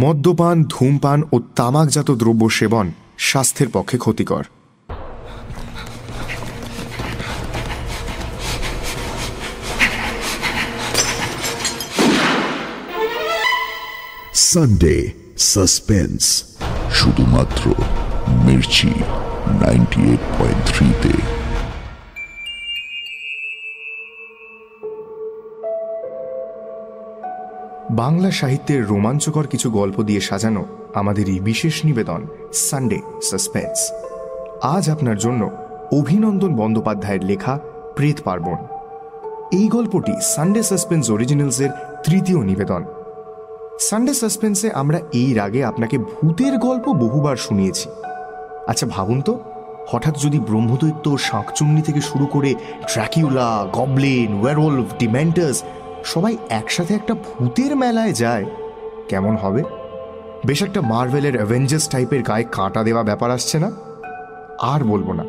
মদ্যপান ধূমপান ও তামাকজাত দ্রব্য সেবন স্বাস্থ্যের পক্ষে ক্ষতিকর। সানডে সাসপেন্স শুধুমাত্র মির্চি নাইনটি এইট পয়েন্ট থ্রিতে বাংলা সাহিত্যের রোমাঞ্চকর কিছু গল্প দিয়ে সাজানো আমাদের এই বিশেষ নিবেদন সানডে সাসপেন্স আজ আপনার জন্য অভিনন্দন বন্দ্যোপাধ্যায়ের লেখা প্রেত পার্বণ। এই গল্পটি সানডে সাসপেন্স অরিজিনালসের তৃতীয় নিবেদন। সানডে সাসপেন্সে আমরা এই আগে আপনাকে ভূতের গল্প বহুবার শুনিয়েছি। আচ্ছা ভাবুন তো, হঠাৎ যদি ব্রহ্মদৈত্য শাঁকচুন্নি থেকে শুরু করে ড্র্যাকিউলা গবলিন ওয়ারোলভ ডিমেন্টাস সবাই একসাথে একটা ভূতের মেলায় যায়। কেমন হবে? বেশ একটা মার্ভেলের অ্যাভেঞ্জার্স টাইপের গায়ে কাঁটা দেওয়া ব্যাপার আসছে না? আর বলব না।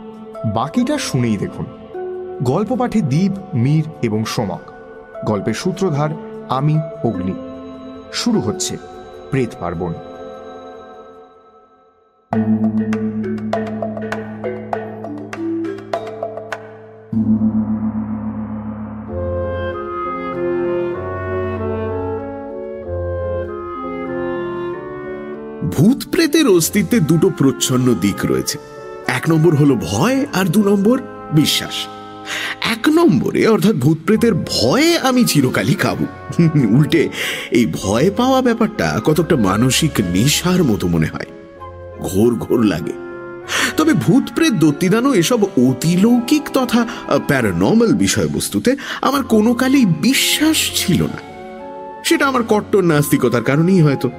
বাকিটা শুনেই দেখুন। গল্প পাঠে দ্বীপ মীর এবং সোমক। গল্পের সূত্রধার আমি, অগ্নি। শুরু হচ্ছে প্রেত পার্বণ। ভূত প্রেতের অস্তিত্বে দুটো প্রচ্ছন্ন দিক রয়েছে। এক নম্বর হলো ভয় আর দু নম্বর বিশ্বাস। এক নম্বরে, অর্থাৎ ভূত প্রেতের ভয়ে আমি চিরকালই কাবু। উল্টে, এই ভয় পাওয়া ব্যাপারটা কতটা মানসিক নেশার মতো মনে হয়। ঘোর ঘোর লাগে। তবে ভূত প্রেত দত্তিদানো এসব অতিলৌকিক তথা প্যারানর্মাল বিষয়বস্তুতে আমার কোনো কালেই বিশ্বাস ছিল না। সেটা আমার কট্টর নাস্তিকতার কারণেই হয়তো।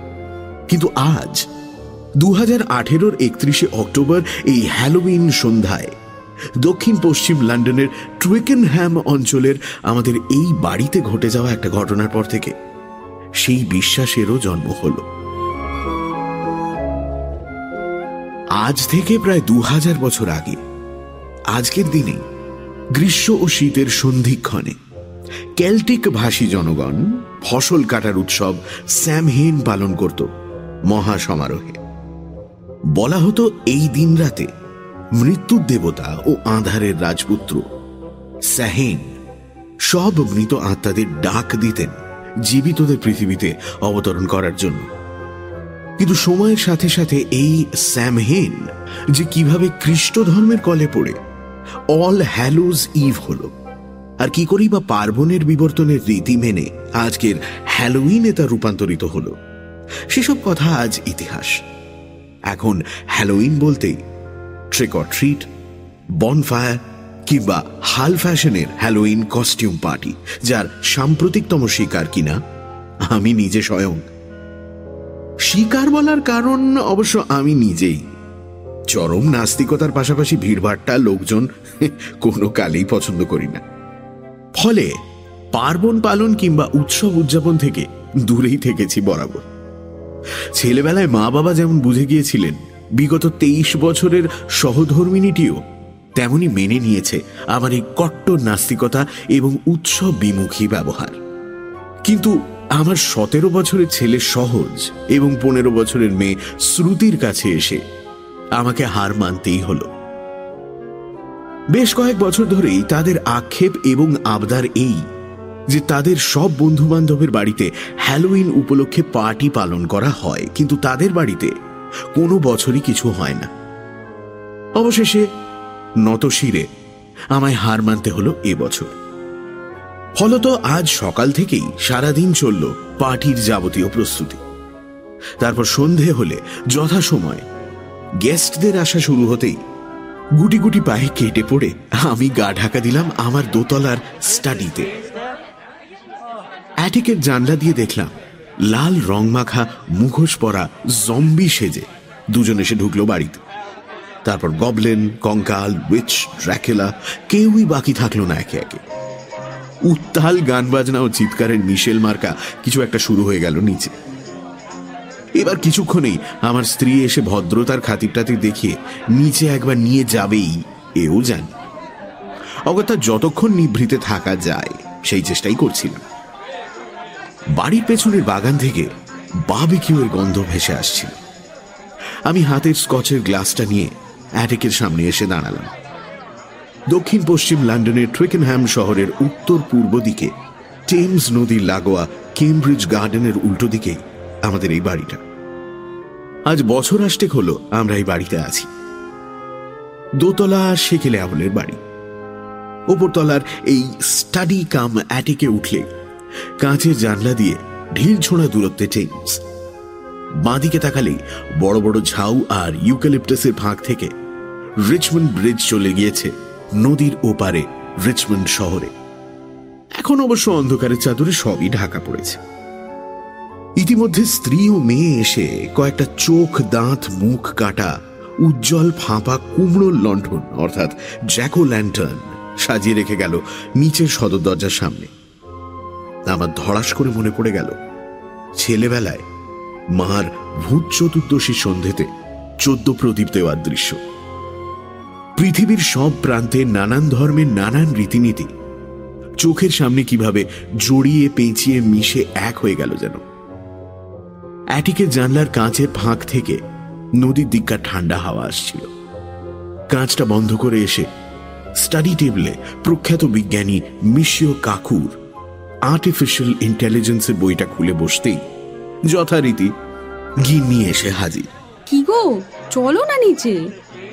কিন্তু আজ দু হাজার একত্রিশে অক্টোবর এই হ্যালোউইন সন্ধ্যায় দক্ষিণ পশ্চিম লন্ডনের টুইকেনহ্যাম অঞ্চলের আমাদের এই বাড়িতে ঘটে যাওয়া একটা ঘটনার পর থেকে সেই বিশ্বাসেরও জন্ম হল। আজ থেকে প্রায় দু হাজার বছর আগে, আজকের দিনে, গ্রীষ্ম ও শীতের সন্ধিক্ষণে কেল্টিক ভাষী জনগণ ফসল কাটার উৎসব স্যামহেন পালন করত মহা সমারোহে বলা হতো এই দিন রাতে মৃত্যুর দেবতা ও আধারের রাজপুত্র। স্যাহেন সব মৃত আত্মাদের ডাক দিতেন জীবিতদের পৃথিবীতে অবতরণ করার জন্য। কিন্তু সময়ের সাথে সাথে এই স্যামহেন যে কীভাবে খ্রিস্ট ধর্মের কলে পড়ে, অল হ্যালোজ ইভ হল। আর কি করেই বা পার্বণের বিবর্তনের রীতি মেনে আজকের হ্যালোইনে তা রূপান্তরিত হলো। সেসব কথা আজ ইতিহাস। এখন হ্যালোইন বলতেই ট্রিক অর ট্রিট বনফায়ার কিংবা হাল ফ্যাশনের হ্যালোইন কস্টিউম পার্টি যার সাম্প্রতিকতম শিকার কিনা আমি নিজে স্বয়ং। শিকার বলার কারণ অবশ্য আমি নিজেই। চরম নাস্তিকতার পাশাপাশি ভিড়ভাট্টা লোকজন কোনো কালেই পছন্দ করি না। ফলে পার্বণ পালন কিংবা উৎসব উদযাপন থেকে দূরেই থেকেছি বরাবর। ছেলেবেলায় মা বাবা যেমন বুঝে গিয়েছিলেন, বিগত তেইশ বছরের সহধর্মিনীটিও তেমনি মেনে নিয়েছে আমার এই কট্টর নাস্তিকতা এবং উৎসব বিমুখী ব্যবহার। কিন্তু আমার সতেরো বছরের ছেলে সহজ এবং পনেরো বছরের মেয়ে শ্রুতির কাছে এসে আমাকে হার মানতেই হলো। বেশ কয়েক বছর ধরেই তাদের আক্ষেপ এবং আবদার এই যে তাদের সব বন্ধু বান্ধবের বাড়িতে হ্যালোইন উপলক্ষে পার্টি পালন করা হয়, কিন্তু তাদের বাড়িতে কোনো বছরই কিছু হয় না। অবশেষে নতশিরে আমায় হার মানতে হলো এবছর ফলত আজ সকাল থেকেই সারাদিন চলল পার্টির যাবতীয় প্রস্তুতি। তারপর সন্ধে হলে যথাসময় গেস্টদের আসা শুরু হতেই গুটি গুটি পায়ে কেটে পড়ে আমি গা ঢাকা দিলাম আমার দোতলার স্টাডিতে। অ্যাটিকের জানলা দিয়ে দেখলাম, লাল রং মাখা মুখোশ পরা জম্বি সেজে দুজন এসে ঢুকলো বাড়িতে। তারপর গবলেন কঙ্কাল উইচ ড্র্যাকেলা কেউই বাকি থাকল না একে একে। উত্তাল গান বাজনা ও চিৎকারের মিশেল মার্কা কিছু একটা শুরু হয়ে গেল নিচে। এবার কিছুক্ষণেই আমার স্ত্রী এসে ভদ্রতার খাতিরটাতি দেখিয়ে নিচে একবার নিয়ে যাবেই, এও জানি। অগত্যা যতক্ষণ নিভৃতে থাকা যায়, সেই চেষ্টাই করছিলাম। বাড়ির পেছনের বাগান থেকে বাবিকিউয়ের গন্ধ ভেসে আসছিল। আমি হাতের স্কচের গ্লাসটা নিয়ে অ্যাটেকের সামনে এসে দাঁড়ালাম। দক্ষিণ পশ্চিম লন্ডনের ট্রিকেনহ্যাম শহরের উত্তর পূর্ব দিকে টেমস নদীর লাগোয়া কেমব্রিজ গার্ডেনের উল্টো দিকে আমাদের এই বাড়িটা। আজ বছর আষ্টেক হলো আমরা এই বাড়িতে আছি। দোতলা সেকেলে আমলের বাড়ি। ওপরতলার এই স্টাডি কাম অ্যাটিকে উঠলে কাঁচের জানলা দিয়ে ঢিল ছোঁড়া দূরত্বে টেমস বাঁদিকে তাকালেই বড় বড় ঝাউ আর ইউক্যালিপটাসের ফাঁক থেকে রিচমন্ড ব্রিজ চলে গিয়েছে নদীর ওপারে রিচমন্ড শহরে। এখন অবশ্য অন্ধকারের চাদরে সবই ঢাকা পড়েছে। ইতিমধ্যে স্ত্রী ও মেয়ে এসে কয়েকটা চোখ, দাঁত, মুখ কাটা উজ্জ্বল ফাঁপা কুমড়োর লণ্ঠন, অর্থাৎ জ্যাকো ল্যান্টার্ন সাজিয়ে রেখে গেল নিচের সদর দরজার সামনে। আমার ধড়াস করে মনে পড়ে গেল। ছেলেবেলায় মার ভূত চতুর্দশী সন্ধেতে চোদ্দ প্রদীপ দেওয়ার দৃশ্য। পৃথিবীর সব প্রান্তে নানান ধর্মের নানান রীতিনীতি। চোখের সামনে কীভাবে জড়িয়ে পেঁচিয়ে মিশে এক হয়ে গেল যেন। অ্যাটিকের জানলার কাঁচের ফাঁক থেকে নদীর দিককার ঠান্ডা হাওয়া আসছিল। কাঁচটা বন্ধ করে এসে স্টাডি টেবিলে প্রখ্যাত বিজ্ঞানী মিশিও কাকুর আর্টিফিশিয়াল ইন্টেলিজেন্সের বইটা খুলে বসতেই যথারীতি গিন্নি এসে হাজির। কি গো? চলো না নিচে।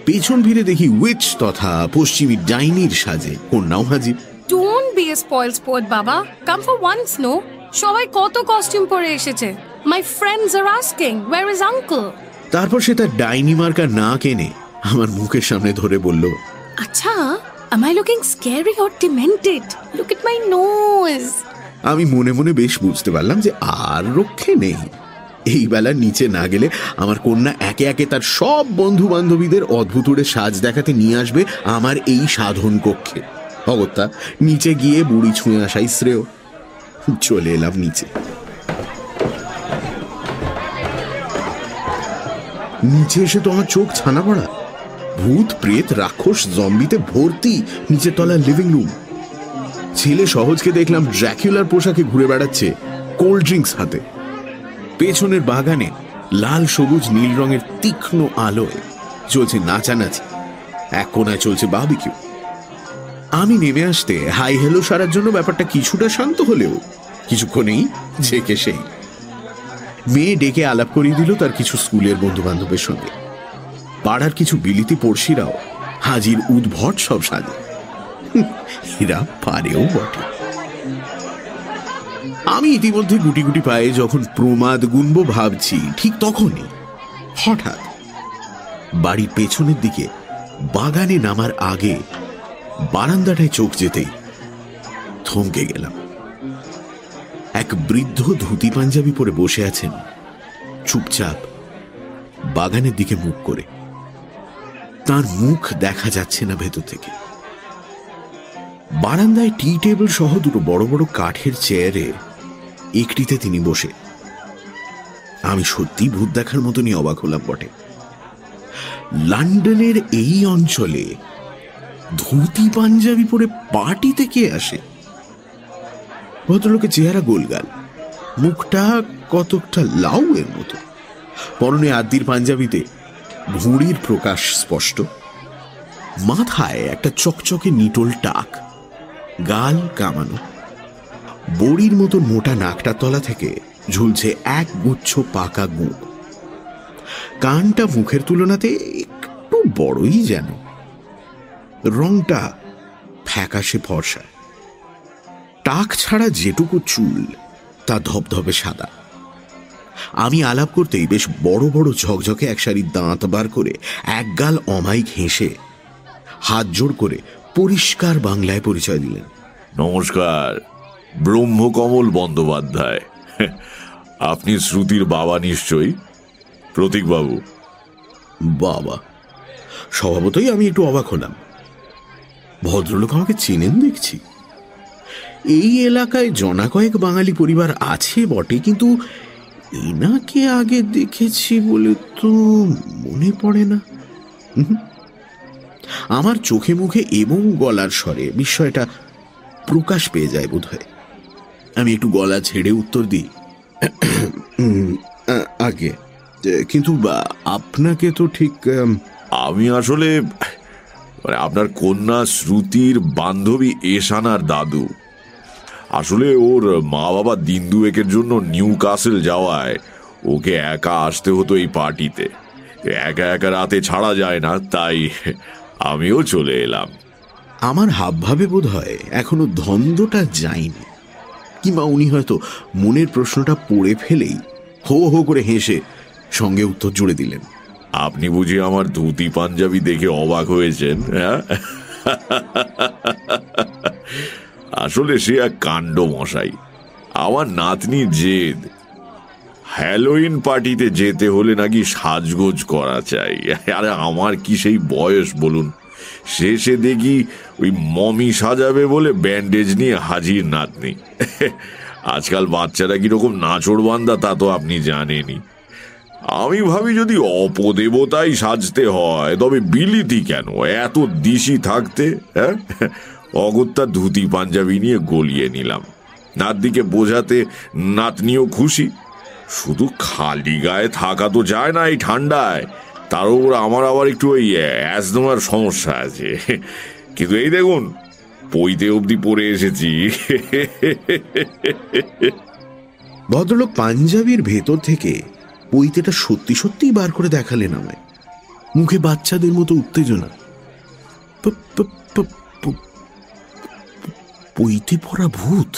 পেছন ফিরে দেখি উইচ তথা পশ্চিমী ডাইনির সাজে কন্যাও হাজির। Don't be a spoil sport বাবা। কাম ফর ওয়ান্স নো সবাই কত কস্টিউম পরে এসেছে। My friends are asking where is uncle তারপর সে তার ডাইনি মার্কার না কেনে আমার মুখের সামনে ধরে বলল আচ্ছা am I looking scary or demented? Look at my nose. আমি মনে মনে বেশ বুঝতে পারলাম যে আর রক্ষে নেই। এই বেলা নিচে না গেলে আমার কন্যা একে একে তার সব বন্ধু বান্ধবীদের অদ্ভুতুড়ে সাজ দেখাতে নিয়ে আসবে আমার এই সাধন কক্ষে। অগত্যা, নিচে গিয়ে বুড়ি ছুঁয়ে আসাই শ্রেয়। চলে এলাম নিচে। নিচে এসে তো আমার চোখ ছানা পড়া। ভূত, প্রেত, রাক্ষস জম্বিতে ভর্তি নিচের তলার লিভিং রুম ছেলে সহজকে দেখলাম ড্র্যাকুলার পোশাকে ঘুরে বেড়াচ্ছে কোল্ড ড্রিঙ্কস হাতে। পেছনের বাগানে লাল, সবুজ, নীল রঙের তীক্ষ্ণ আলোয় চলছে নাচানাচি। এক কোনায় চলছে বাবিকিউ আমি নেমে আসতে হাই হেলো সারার জন্য ব্যাপারটা কিছুটা শান্ত হলেও কিছুক্ষণেই ঝেঁকে সেই। মেয়ে ডেকে আলাপ করিয়ে দিল তার কিছু স্কুলের বন্ধু বান্ধবের সঙ্গে। পাড়ার কিছু বিলিতি পড়শিরাও হাজির উদ্ভট সব সাজে। পারেও বটে। আমি ইতিমধ্যে গুটি গুটি পায়ে যখন প্রমাদ গুনব ভাবছি, ঠিক তখনই হঠাৎ বাড়ির পেছনের দিকে বাগানে নামার আগে বারান্দাটায় চোখ যেতেই থমকে গেলাম। এক বৃদ্ধ ধুতি পাঞ্জাবি পরে বসে আছেন, চুপচাপ বাগানের দিকে মুখ করে। তার মুখ দেখা যাচ্ছে না ভেতর থেকে। বারান্দায় টি টেবিল সহ দুটো বড় বড় কাঠের চেয়ারে একটিতে তিনি বসে। আমি সত্যি ভূত দেখার মতনই অবাক হলাম বটে। লন্ডনের এই অঞ্চলে ধুতি পাঞ্জাবি পরে পার্টিতে কে আসে? ভদ্রলোকের চেহারা গোলগাল। মুখটা কতকটা লাউ এর মতো। পরনে আদির পাঞ্জাবিতে ভুঁড়ির প্রকাশ স্পষ্ট। মাথায় একটা চকচকে নিটোল টাক। গাল কামানো। বড়ির মতো মোটা নাকটা তলা থেকে ঝুলছে এক গুচ্ছ পাকা গুঁড়। কানটা মুখের তুলনাতে একটু বড়ই যেন। রংটা ফ্যাকাশে ফর্সা। টাক ছাড়া যেটুকু চুল, তা ধবধবে সাদা। আমি আলাপ করতেই বেশ বড় বড় ঝকঝকে এক সারি দাঁত বার করে একগাল অমাইক হেসে হাত জোড় করে পরিষ্কার বাংলায় পরিচয় দিলেন। নমস্কার ব্রহ্মকমল বন্দ্যোপাধ্যায়। আপনি শ্রুতির বাবা নিশ্চয়ই? প্রতীকবাবু। বাবা স্বভাবতই আমি একটু অবাক হলাম। ভদ্রলোক আমাকে চেনেন দেখছি। এই এলাকায় জনা কয়েক বাঙালি পরিবার আছে বটে কিন্তু এনাকে আগে দেখেছি বলে তো মনে পড়ে না। আমার চোখে মুখে এবং গলার স্বরে বিস্ময়টা প্রকাশ পেয়ে যায় বোধহয়। আমি একটু গলা ছেড়ে উত্তর দিই। আগে। কিন্তু আপনাকে তো ঠিক আমি আসলে মানে আপনার কন্যা শ্রুতির বান্ধবী এশানার দাদু। আসলে ওর মা বাবা দিন দুয়েকের জন্য নিউ কাসেল যাওয়ায় ওকে একা আসতে হতো এই পার্টিতে। একা একা রাতে ছাড়া যায় না, তাই আমিও চলে এলাম। আমার হাবভাবে বোধ হয় এখনও ধন্দটা যায়নি। কিংবা উনি হয়তো মনের প্রশ্নটা পড়ে ফেলেই হো হো করে হেসে সঙ্গে উত্তর জুড়ে দিলেন। আপনি বুঝি আমার ধুতি পাঞ্জাবি দেখে অবাক হয়েছেন হ্যাঁ? আসলে সে এক কাণ্ড মশাই। আমার নাতনি জেদ। হ্যালোইন পার্টিতে যেতে হলে নাকি সাজগোজ করা চাই। আরে আমার কি সেই বয়স, বলুন? শেষে দেখি ওই মমি সাজাবে বলে ব্যান্ডেজ নিয়ে হাজির নাতনি। আজকাল বাচ্চারা কীরকম নাচড় বান্দা তা তো আপনি জানেনই। আমি ভাবি যদি অপদেবতাই সাজতে হয়, তবে বিলিতি কেন? এত দিশি থাকতে হ্যাঁ? অগত্যা ধুতি পাঞ্জাবি নিয়ে গলিয়ে নিলাম। নাতদিকে বোঝাতে নাতনিও খুশি। শুধু খালি গায়ে থাকা তো যায় না এই ঠান্ডায়। তার উপর আমার আবার একটু ওই অ্যাজমার সমস্যা আছে। কিন্তু এই দেখুন, পইতে অবধি পরে এসেছি। ভদ্রলোক পাঞ্জাবির ভেতর থেকে পইতেটা সত্যি সত্যিই বার করে দেখালেন আমায়। মুখে বাচ্চাদের মতো উত্তেজনা। প- প- প- প- পড়া ভূত?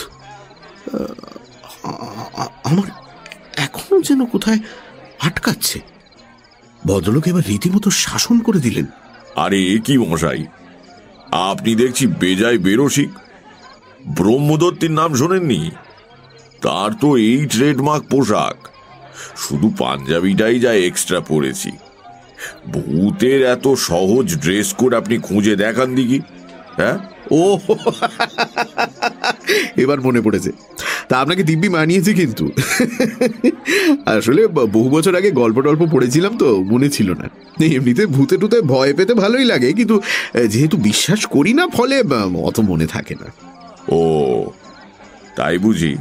আমার এখনও যেন কোথায় আটকাচ্ছে। ভদ্রলোক এবার রীতিমতো শাসন করে দিলেন। আরে এ কি মশাই? আপনি দেখছি বেজায় বেরসিক। ব্রহ্মদত্তের নাম শোনেননি? তার তো এই ট্রেডমার্ক পোশাক। শুধু পাঞ্জাবিটাই যা এক্সট্রা পরেছি। ভূতের এত সহজ ড্রেস কোড আপনি খুঁজে দেখান দিকি হ্যাঁ? ও এবার মনে পড়েছে। তা আপনাকে দিব্যি মানিয়েছে কিন্তু। আসলে বহু বছর আগে গল্প টল্প পড়েছিলাম তো মনে ছিল না। এমনিতে ভূতে টুতে ভয় পেতে ভালোই লাগে কিন্তু যেহেতু বিশ্বাস করি না ফলে অত মনে থাকে না। ও তাই বুঝি।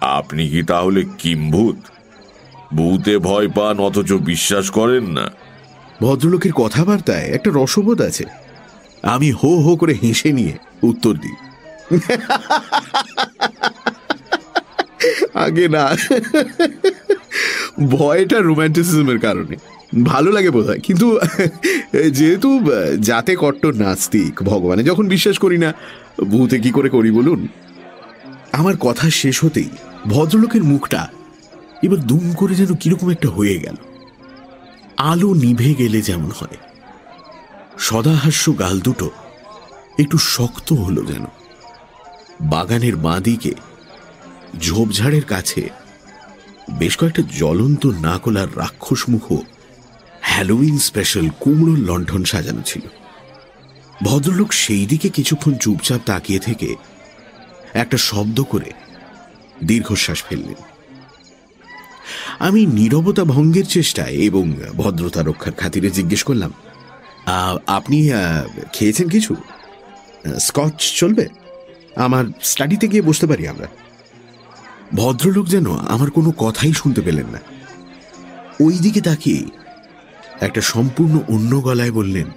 আপনি কি তাহলে কিম্ভূত? ভূতে ভয় পান অথচ বিশ্বাস করেন না। ভদ্রলোকের কথাবার্তায় একটা রসবোধ আছে। আমি হো হো করে হেসে নিয়ে উত্তর দিই। আগে না। ভয়টা রোম্যান্টিসিজমের কারণে। ভালো লাগে বোধ কিন্তু যেহেতু যাতে কট্টর নাস্তিক ভগবানে, যখন বিশ্বাস করি না, ভূতে কি করে করি বলুন? আমার কথা শেষ হতেই ভদ্রলোকের মুখটা এবার দুম করে যেন কীরকম একটা হয়ে গেল। আলো নিভে গেলে যেমন হয়। সদাহাস্য গাল দুটো একটু শক্ত হলো যেন। বাগানের বাঁদিকে, ঝোপঝাড়ের কাছে বেশ কয়েকটা জ্বলন্ত নাকলার রাক্ষস মুখ হ্যালোউইন স্পেশাল কুমড়োর লণ্ঠন সাজানো ছিল। ভদ্রলোক সেই দিকে কিছুক্ষণ চুপচাপ তাকিয়ে থেকে একটা শব্দ করে দীর্ঘশ্বাস ফেললেন। আমি নীরবতা ভঙ্গের চেষ্টায় এবং ভদ্রতা রক্ষার খাতিরে জিজ্ঞেস করলাম আপনি খেয়েছেন কিছু? স্কচ চলবে? আমার স্টাডিতে গিয়ে বসতে পারি আমরা। ভদ্রলোক যেন আমার কোনো কথাই শুনতে পেলেন না। ওই দিকে তাকিয়ে একটা সম্পূর্ণ অন্য গলায় বললেন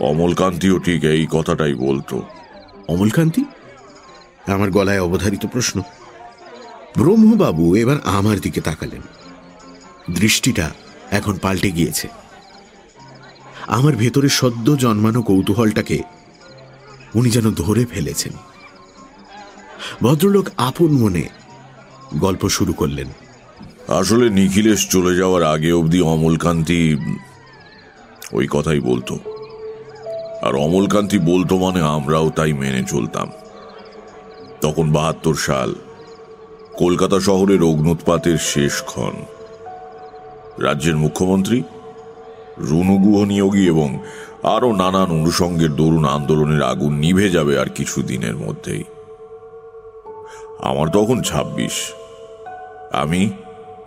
অমলকান্তিও ঠিক এই কথাটাই বলতো। অমলকান্তি? আমার গলায় অবধারিত প্রশ্ন। ব্রহ্মবাবু এবার আমার দিকে তাকালেন। দৃষ্টিটা এখন পাল্টে গিয়েছে। আমার ভেতরে সদ্য জন্মানো কৌতূহলটাকে উনি যেন ধরে ফেলেছেন। ভদ্রলোক আপন মনে গল্প শুরু করলেন। আসলে নিখিলেশ চলে যাওয়ার আগে অবধি অমলকান্তি ওই কথাই বলতো। আর অমলকান্তি বলতো মানে আমরাও তাই মেনে চলতাম। তখন বাহাত্তর সাল, কলকাতা শহরের অগ্নুৎপাতের শেষ ক্ষণ। রাজ্যের মুখ্যমন্ত্রী রুনুগুহ নিয়োগী এবং আরও নানান অনুষঙ্গের দরুন আন্দোলনের আগুন নিভে যাবে আর কিছু দিনের মধ্যেই। আমার তখন ছাব্বিশ। আমি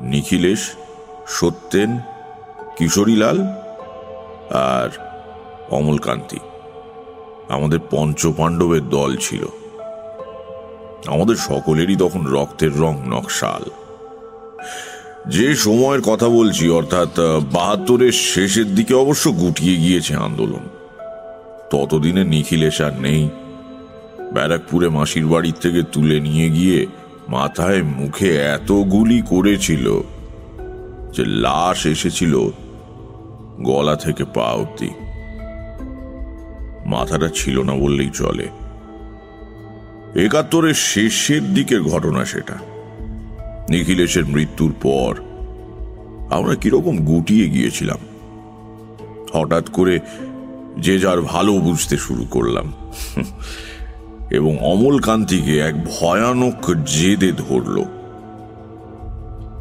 নিখিলেশ, সত্যেন, কিশোরীলাল আর অমলকান্তি। আমাদের পঞ্চপাণ্ডবের দল ছিল। আমাদের সকলেরই তখন রক্তের রং নকশাল। যে সময়ের কথা বলছি, অর্থাৎ বাহাত্তরের শেষের দিকে অবশ্য গুটিয়ে গিয়েছে আন্দোলন। ততদিনে নিখিলেশ আর নেই। ব্যারাকপুরে মাসির বাড়ির থেকে তুলে নিয়ে গিয়ে মাথায় মুখে এত গুলি করেছিল যে লাশ এসেছিল গলা থেকে পা অব্দি মাথাটা ছিল না বললেই চলে। একাত্তরের শেষের দিকের ঘটনা সেটা। নিখিলেশের মৃত্যুর পর আমরা কীরকম গুটিয়ে গিয়েছিলাম। হঠাৎ করে যে যার ভালো বুঝতে শুরু করলাম। এবং অমলকান্তিকে এক ভয়ানক জেদে ধরল।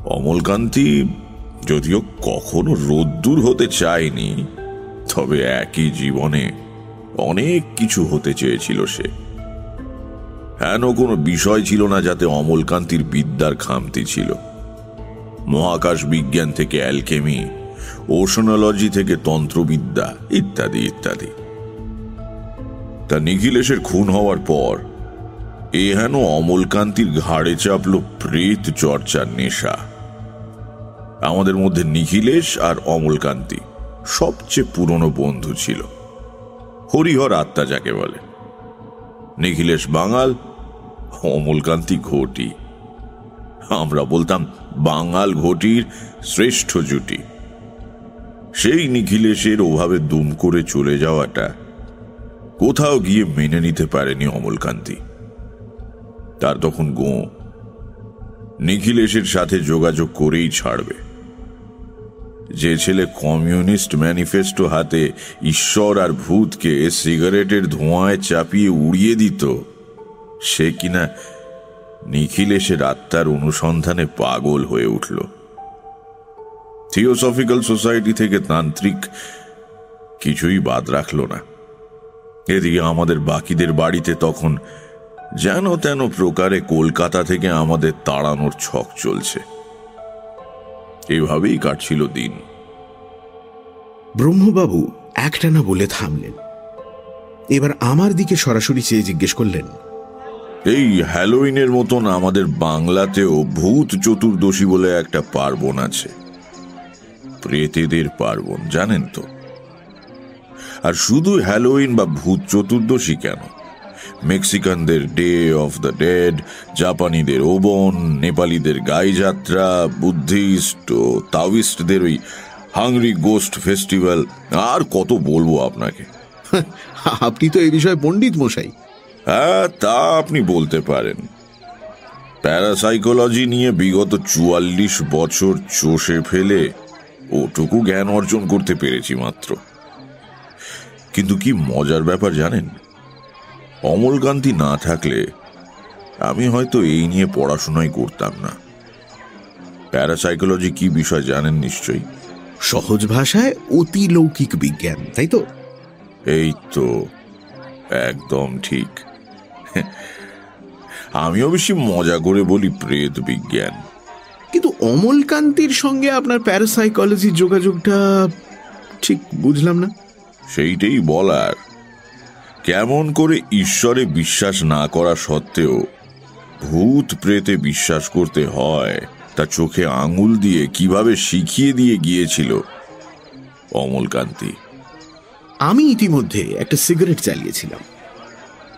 অমলকান্তি যদিও কখনো রোদ্দুর হতে চায়নি, তবে একই জীবনে অনেক কিছু হতে চেয়েছিল সে। হেন কোনো বিষয় ছিল না যাতে অমলকান্তির বিদ্যার খামতি ছিল। মহাকাশ বিজ্ঞান থেকে অ্যালকেমি, ওশনোলজি থেকে তন্ত্রবিদ্যা, ইত্যাদি ইত্যাদি। তা নিখিলেশের খুন হওয়ার পর, এ হেন অমলকান্তির ঘাড়ে চাপল প্রেত চর্চার নেশা। আমাদের মধ্যে নিখিলেশ আর অমলকান্তি সবচেয়ে পুরনো বন্ধু ছিল। হরিহর আত্মা যাকে বলে। নিখিলেশ বাঙাল, অমলকান্তি ঘটি। আমরা বলতাম বাঙাল ঘটির শ্রেষ্ঠ জুটি। সেই নিখিলেশের ওভাবে দুম করে চলে যাওয়াটা কোথাও গিয়ে মেনে নিতে পারেনি অমলকান্তি। তার তখন গো নিখিলেশের সাথে যোগাযোগ করেই ছাড়বে। যে ছেলে কমিউনিস্ট ম্যানিফেস্টো হাতে ঈশ্বর আর ভূতকে সিগারেটের ধোঁয়ায় চাপিয়ে উড়িয়ে দিত, সে কিনা নিখিলেশের আত্মার অনুসন্ধানে পাগল হয়ে উঠল। থিওসফিক্যাল সোসাইটি থেকে তান্ত্রিক কিছুই বাদ রাখল না। এদিকে আমাদের বাকিদের বাড়িতে তখন যেন তেন প্রকারে কলকাতা থেকে আমাদের তাড়ানোর ছক চলছে। এভাবেই কাটছিল দিন। ব্রহ্মবাবু একটানা বলে থামলেন। এবার আমার দিকে সরাসরি চেয়ে জিজ্ঞেস করলেন এই হ্যালোইনের মতন আমাদের বাংলাতেও ভূত চতুর্দশী বলে একটা পার্বণ আছে। প্রেতেদের পার্বণ জানেন তো? আর শুধু হ্যালোইন বা ভূত চতুর্দশী কেন? মেক্সিকানদের ডে অফ দ্য ডেড জাপানিদের ওবন নেপালিদের গাইযাত্রা বুদ্ধিস্ট ও তাওয়িস্টদের ওই হাংরি গোস্ট ফেস্টিভ্যাল আর কত বলব আপনাকে? আপনি তো এই বিষয়ে পণ্ডিত মশাই। হ্যাঁ তা আপনি বলতে পারেন। প্যারাসাইকোলজি নিয়ে বিগত চুয়াল্লিশ বছর চষে ফেলে ওটুকু জ্ঞান অর্জন করতে পেরেছি মাত্র। কিন্তু কি মজার ব্যাপার জানেন? অমলকান্তি না থাকলে আমি হয়তো এই নিয়ে পড়াশোনাই করতাম না। প্যারাসাইকোলজি কি বিষয় জানেন নিশ্চয়ই? সহজ ভাষায় অতি লৌকিক বিজ্ঞান তাই তো? এই তো একদম ঠিক। আমিও বেশি মজা করে বলি প্রেত বিজ্ঞান। কিন্তু অমলকান্তির সঙ্গে আপনার প্যারাসাইকোলজির যোগাযোগটা ঠিক বুঝলাম না। সেইটাই বলার। কেমন করে ঈশ্বরে বিশ্বাস না করা সত্ত্বেও ভূত প্রেতে বিশ্বাস করতে হয়, তা চোখে আঙুল দিয়ে কীভাবে শিখিয়ে দিয়ে গিয়েছিল? অমলকান্তি। আমি ইতিমধ্যে একটা সিগারেট চালিয়েছিলাম।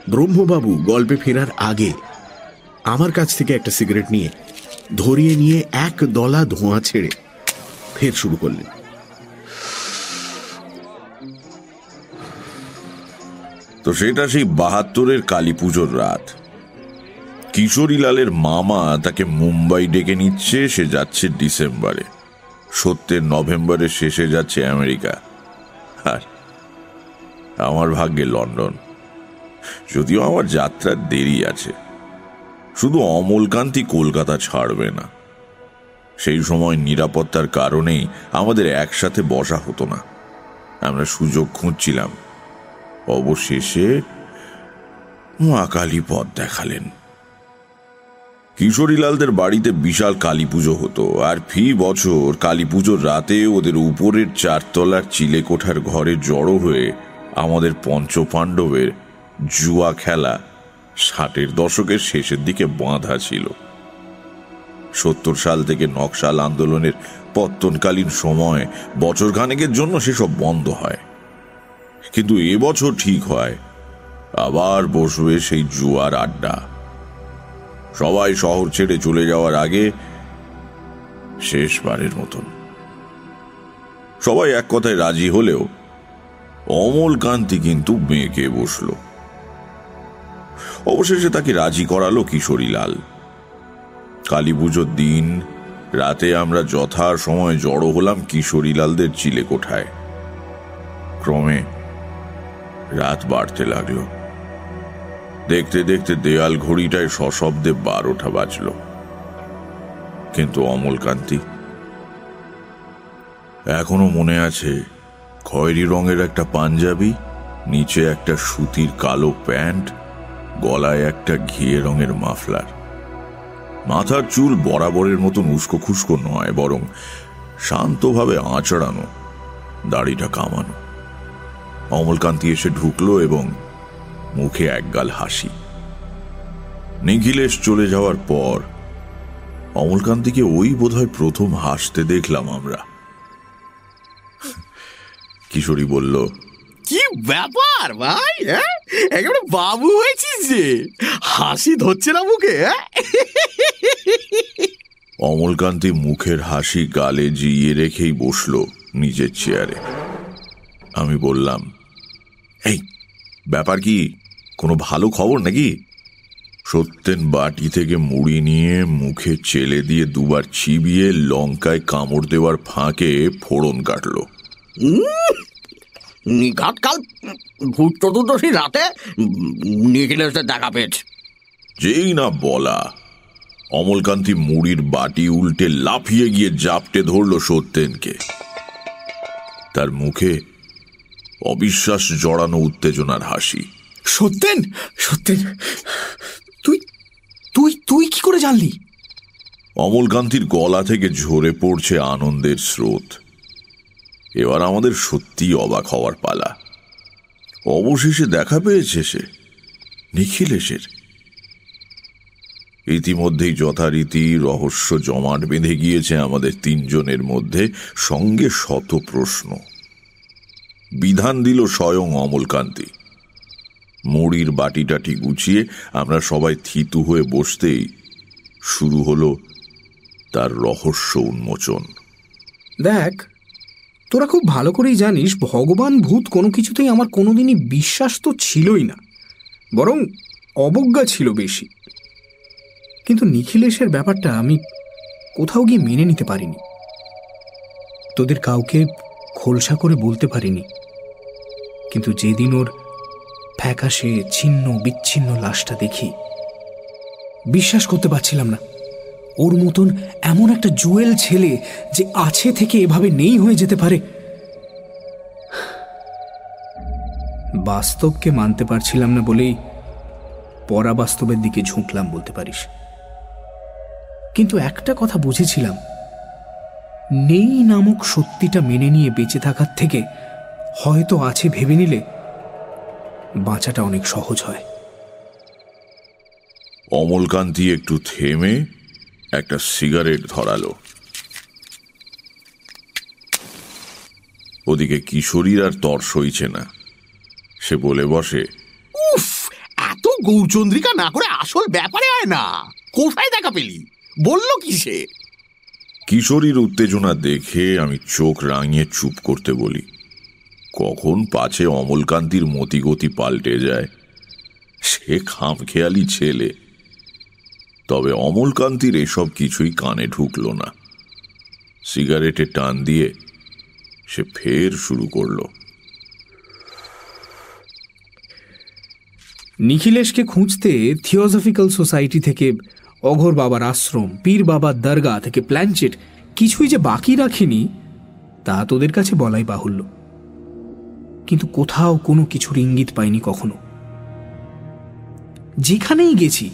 ব্রহ্মবাবু গল্পে ফেরার আগে আমার কাছ থেকে একটা সিগারেট নিয়ে ধরিয়ে নিয়ে এক দলা ধোঁয়া ছেড়ে ফের শুরু করলেন। তো সেটা সেই বাহাত্তরের কালী পুজোর রাত। কিশোরীলালের মামা তাকে মুম্বাই ডেকে নিচ্ছে, সে যাচ্ছে ডিসেম্বরে। সত্যের নভেম্বরের শেষে যাচ্ছে আমেরিকা। আর আমার ভাগ্যে লন্ডন। যদিও আমার যাত্রার দেরি আছে। শুধু অমলকান্তি কলকাতা ছাড়বে না। সেই সময় নিরাপত্তার কারণেই আমাদের একসাথে বসা হতো না। আমরা সুযোগ খুঁজছিলাম। অবশেষে মা কালী পথ দেখালেন। কিশোরীলালদের বাড়িতে বিশাল কালী পুজো হতো, আর ফি বছর কালী পুজোর রাতে ওদের উপরের চারতলার চিলেকোঠার ঘরে জড়ো হয়ে আমাদের পঞ্চপাণ্ডবের জুয়া খেলা ষাটের দশকের শেষের দিকে বাঁধা ছিল। সত্তর সাল থেকে নকশাল আন্দোলনের পত্তনকালীন সময় বছর খানেকের জন্য সেসব বন্ধ হয়। কিন্তু এবছর ঠিক হয়। আবার বসবে সেই জুয়ার আড্ডা। সবাই শহর ছেড়ে চলে যাওয়ার আগে শেষবারের মতন। সবাই এক কথায় রাজি হলেও অমল কান্তি কিন্তু মেয়েকে বসল। অবশেষে তাকে রাজি করালো কিশোরীলাল। কালী পুজোর দিন, রাতে আমরা যথা সময় জড়ো হলাম কিশোরীলালদের চিলে কোঠায় ক্রমে রাত বাড়তে লাগল। দেখতে দেখতে দেয়াল ঘড়িটায় সশব্দে বারোটা বাজল। কিন্তু অমলকান্তি এখনও মনে আছে খয়েরি রঙের একটা পাঞ্জাবি, নিচে একটা সুতির কালো প্যান্ট, গলায় একটা ঘিয়ে রঙের মাফলার। মাথার চুল বরাবরের মতন উস্কো খুস্কো নয়, বরং শান্তভাবে আঁচড়ানো, দাড়িটা কামানো। অমলকান্তি এসে ঢুকলো এবং মুখে একগাল হাসি। নিখিলেশ চলে যাওয়ার পর অমলকান্তিকে ওই বোধহয় প্রথম হাসতে দেখলাম আমরা। কিশোরী বলল কি ব্যাপার ভাই হ্যাঁ? একেবারে বাবু হয়েছিস যে। হাসি ধরছে না মুখে হ্যাঁ? অমলকান্তি মুখের হাসি গালে জিইয়ে রেখেই বসল নিজের চেয়ারে। আমি বললাম এই ব্যাপার কি কোনো ভালো খবর নাকি? সত্যেন বাটি থেকে মুড়ি নিয়ে মুখে চেলে দিয়ে দুবার চিবিয়ে লঙ্কায় কামড় দেওয়ার ফাঁকে ফোড়ন কাটলো। নিঘাত কাল ভূত চতুর্দশী রাতে নিখিলেশের দেখা পেয়েছে। যেই না বলা অমলকান্তি মুড়ির বাটি উল্টে লাফিয়ে গিয়ে জাপটে ধরল সত্যেনকে। তার মুখে অবিশ্বাস জড়ানো উত্তেজনার হাসি। সত্যেন সত্যেন তুই তুই তুই কি করে জানলি? অমলকান্তির গলা থেকে ঝরে পড়ছে আনন্দের স্রোত। এবার আমাদের সত্যি অবাক হওয়ার পালা। অবশেষে দেখা পেয়েছে সে নিখিলেশের। ইতিমধ্যেই যথারীতি রহস্য জমাট বেঁধে গিয়েছে আমাদের তিনজনের মধ্যে সঙ্গে শত প্রশ্ন। বিধান দিল স্বয়ং অমলকান্তি। মুড়ির বাটিটাটি গুছিয়ে আমরা সবাই থিতু হয়ে বসতেই শুরু হলো তার রহস্য উন্মোচন। দেখ, তোরা খুব ভালো করেই জানিস, ভগবান ভূত কোনো কিছুতেই আমার কোনোদিনই বিশ্বাস তো ছিলই না, বরং অবজ্ঞা ছিল বেশি। কিন্তু নিখিলেশের ব্যাপারটা আমি কোথাও গিয়ে মেনে নিতে পারিনি। তোদের কাউকে খোলসা করে বলতে পারিনি। কিন্তু যেদিন ওর ফ্যাকাশে ছিন্ন, বিচ্ছিন্ন লাশটা দেখি, বিশ্বাস করতে পারছিলাম না। ওর মতন এমন একটা জুয়েল ছেলে যে আছে থেকে এভাবে নেই হয়ে যেতে পারে। বাস্তবকে মানতে পারছিলাম না বলেই পরাবাস্তবের দিকে ঝুঁকলাম বলতে পারিস। কিন্তু একটা কথা বুঝেছিলাম, নেই নামক সত্যিটা মেনে নিয়ে বেঁচে থাকার থেকে হয়তো আছে ভেবে নিলে বাঁচাটা অনেক সহজ হয়। অমলকান্তি একটু থেমে একটা সিগারেট ধরালো। ওদিকে কিশোরীর আর তর সইছে না। সে বলে বসে উফ এত গৌরচন্দ্রিকা না করে আসল ব্যাপারে আয় না। কোথায় দেখা পেলি? বলল কি সে কিশোরীর উত্তেজনা দেখে আমি চোখ রাঙিয়ে চুপ করতে বলি। কখন পাছে অমলকান্তির মতিগতি পাল্টে যায়? সে খামখেয়ালি ছেলে। তবে অমলকান্তির এসব কিছুই কানে ঢুকল না। সিগারেটে টান দিয়ে সে ফের শুরু করল। নিখিলেশকে খুঁজতে থিওসফিক্যাল সোসাইটি থেকে অঘোর বাবার আশ্রম, পীর বাবার দরগা থেকে প্ল্যানচেট কিছুই যে বাকি রাখিনি, তা তোদের কাছে বলাই বাহুল্য। কিন্তু কোথাও কোনো কিছুর ইঙ্গিত পাইনি কখনো। যেখানেই গেছি,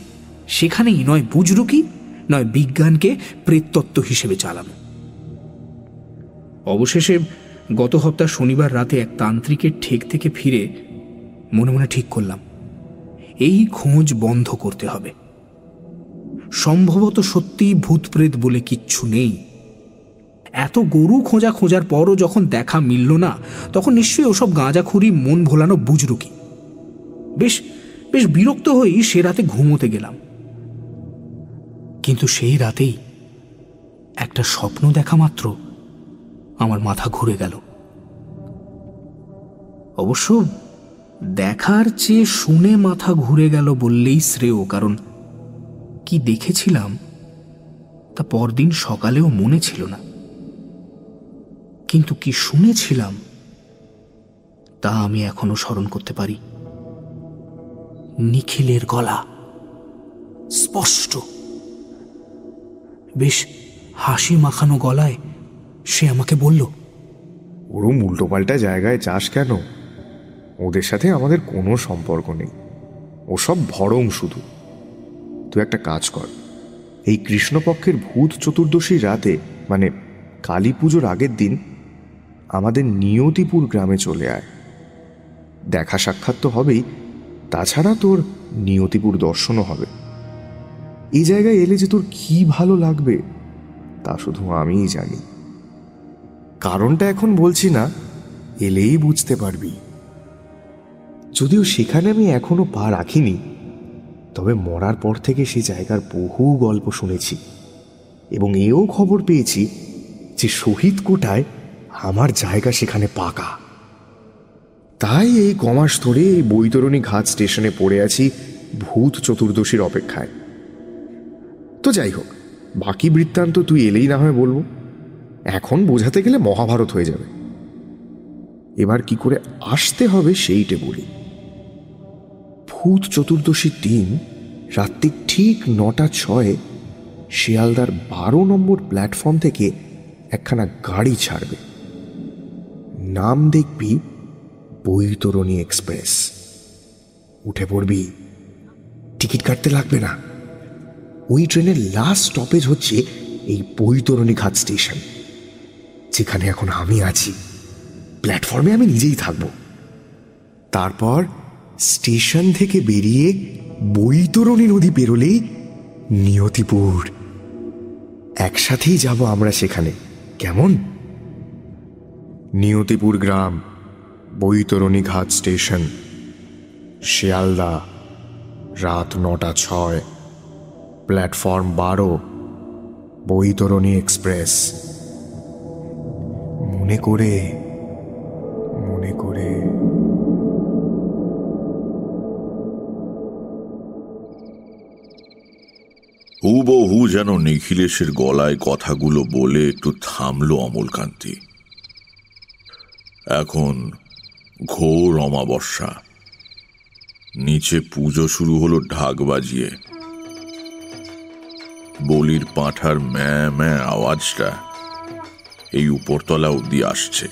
সেখানেই নয় বুজরুকি, নয় বিজ্ঞানকে প্রেততত্ত্ব হিসেবে চালানো অবশেষে গত সপ্তাহ শনিবার রাতে এক তান্ত্রিকের ঠেক থেকে ফিরে মনে মনে ঠিক করলাম, এই খোঁজ বন্ধ করতে হবে। সম্ভবত সত্যি ভূতপ্রেত বলে কিচ্ছু নেই। এত গরু খোঁজা খোঁজার পরও যখন দেখা মিলল না, তখন নিশ্চয়ই ওসব গাঁজাখুরি, মন ভোলানো বুজরুকি। বেশ বেশ বিরক্ত হয়েই সে রাতে ঘুমোতে গেলাম। কিন্তু সেই রাতেই একটা স্বপ্ন দেখা মাত্র আমার মাথা ঘুরে গেল। অবশ্য দেখার চেয়ে শুনে মাথা ঘুরে গেল বললেই শ্রেয়, কারণ কি দেখেছিলাম তা পরদিন সকালেও মনে ছিল না। কিন্তু কি শুনেছিলাম? তা আমি এখনও স্মরণ করতে পারি। নিখিলের গলা স্পষ্ট। বেশ হাসি মাখানো গলায় সে আমাকে বলল ওরম উল্টোপাল্টা জায়গায় যাস কেন? ওদের সাথে আমাদের কোনো সম্পর্ক নেই। ওসব ভরং শুধু। তুই একটা কাজ কর। এই কৃষ্ণপক্ষের ভূত চতুর্দশীর রাতে মানে কালী পুজোর আগের দিন আমাদের নিয়তিপুর গ্রামে চলে আয়। দেখা সাক্ষাৎ তো হবেই, তাছাড়া তোর নিয়তিপুর দর্শনও হবে। এই জায়গায় এলে যে তোর কি ভালো লাগবে, তা শুধু আমিই জানি। কারণটা এখন বলছি না, এলেই বুঝতে পারবি। যদিও সেখানে আমি এখনও পা রাখিনি, তবে মরার পর থেকে সেই জায়গার বহু গল্প শুনেছি, এবং এও খবর পেয়েছি যে শহীদ কোটায় আমার জায়গা সেখানে পাকা। তাই এই কমাস ধরে এই বৈতরণী ঘাট স্টেশনে পড়ে আছি ভূত চতুর্দশীর অপেক্ষায়। তো যাই হোক, বাকি বৃত্তান্ত তুই এলেই না হয় বলব। এখন বোঝাতে গেলে মহাভারত হয়ে যাবে। এবার কি করে আসতে হবে সেইটে বলি। ভূত চতুর্দশীর দিন, রাত্রি ঠিক নটা ছয়ে, শিয়ালদার বারো নম্বর প্ল্যাটফর্ম থেকে একখানা গাড়ি ছাড়বে। নাম দেখবি বৈতরণী এক্সপ্রেস। উঠে পড়বি। টিকিট কাটতে লাগবে না। ওই ট্রেনের লাস্ট স্টপেজ হচ্ছে এই বৈতরণী ঘাট স্টেশন, যেখানে এখন আমি আছি। প্ল্যাটফর্মে আমি নিজেই থাকব। তারপর স্টেশন থেকে বেরিয়ে বৈতরণী নদী পেরোলেই নিয়তিপুর। একসাথেই যাব আমরা সেখানে। কেমন? নিয়তিপুর গ্রাম, বৈতরণী ঘাট স্টেশন, শিয়ালদা, রাত নটা ছয়, প্ল্যাটফর্ম বারো, বৈতরণী এক্সপ্রেস। মনে করে মনে করে। হুবহু যেন নিখিলেশের গলায় কথাগুলো বলে একটু থামলো অমলকান্তি। এখন ঘোর অমাবস্যা। নিচে পুজো শুরু হলো ঢাক বাজিয়ে। বলির পাঁঠার ম্যা ম্যা আওয়াজটা এই উপরতলা অব্দি আসছে।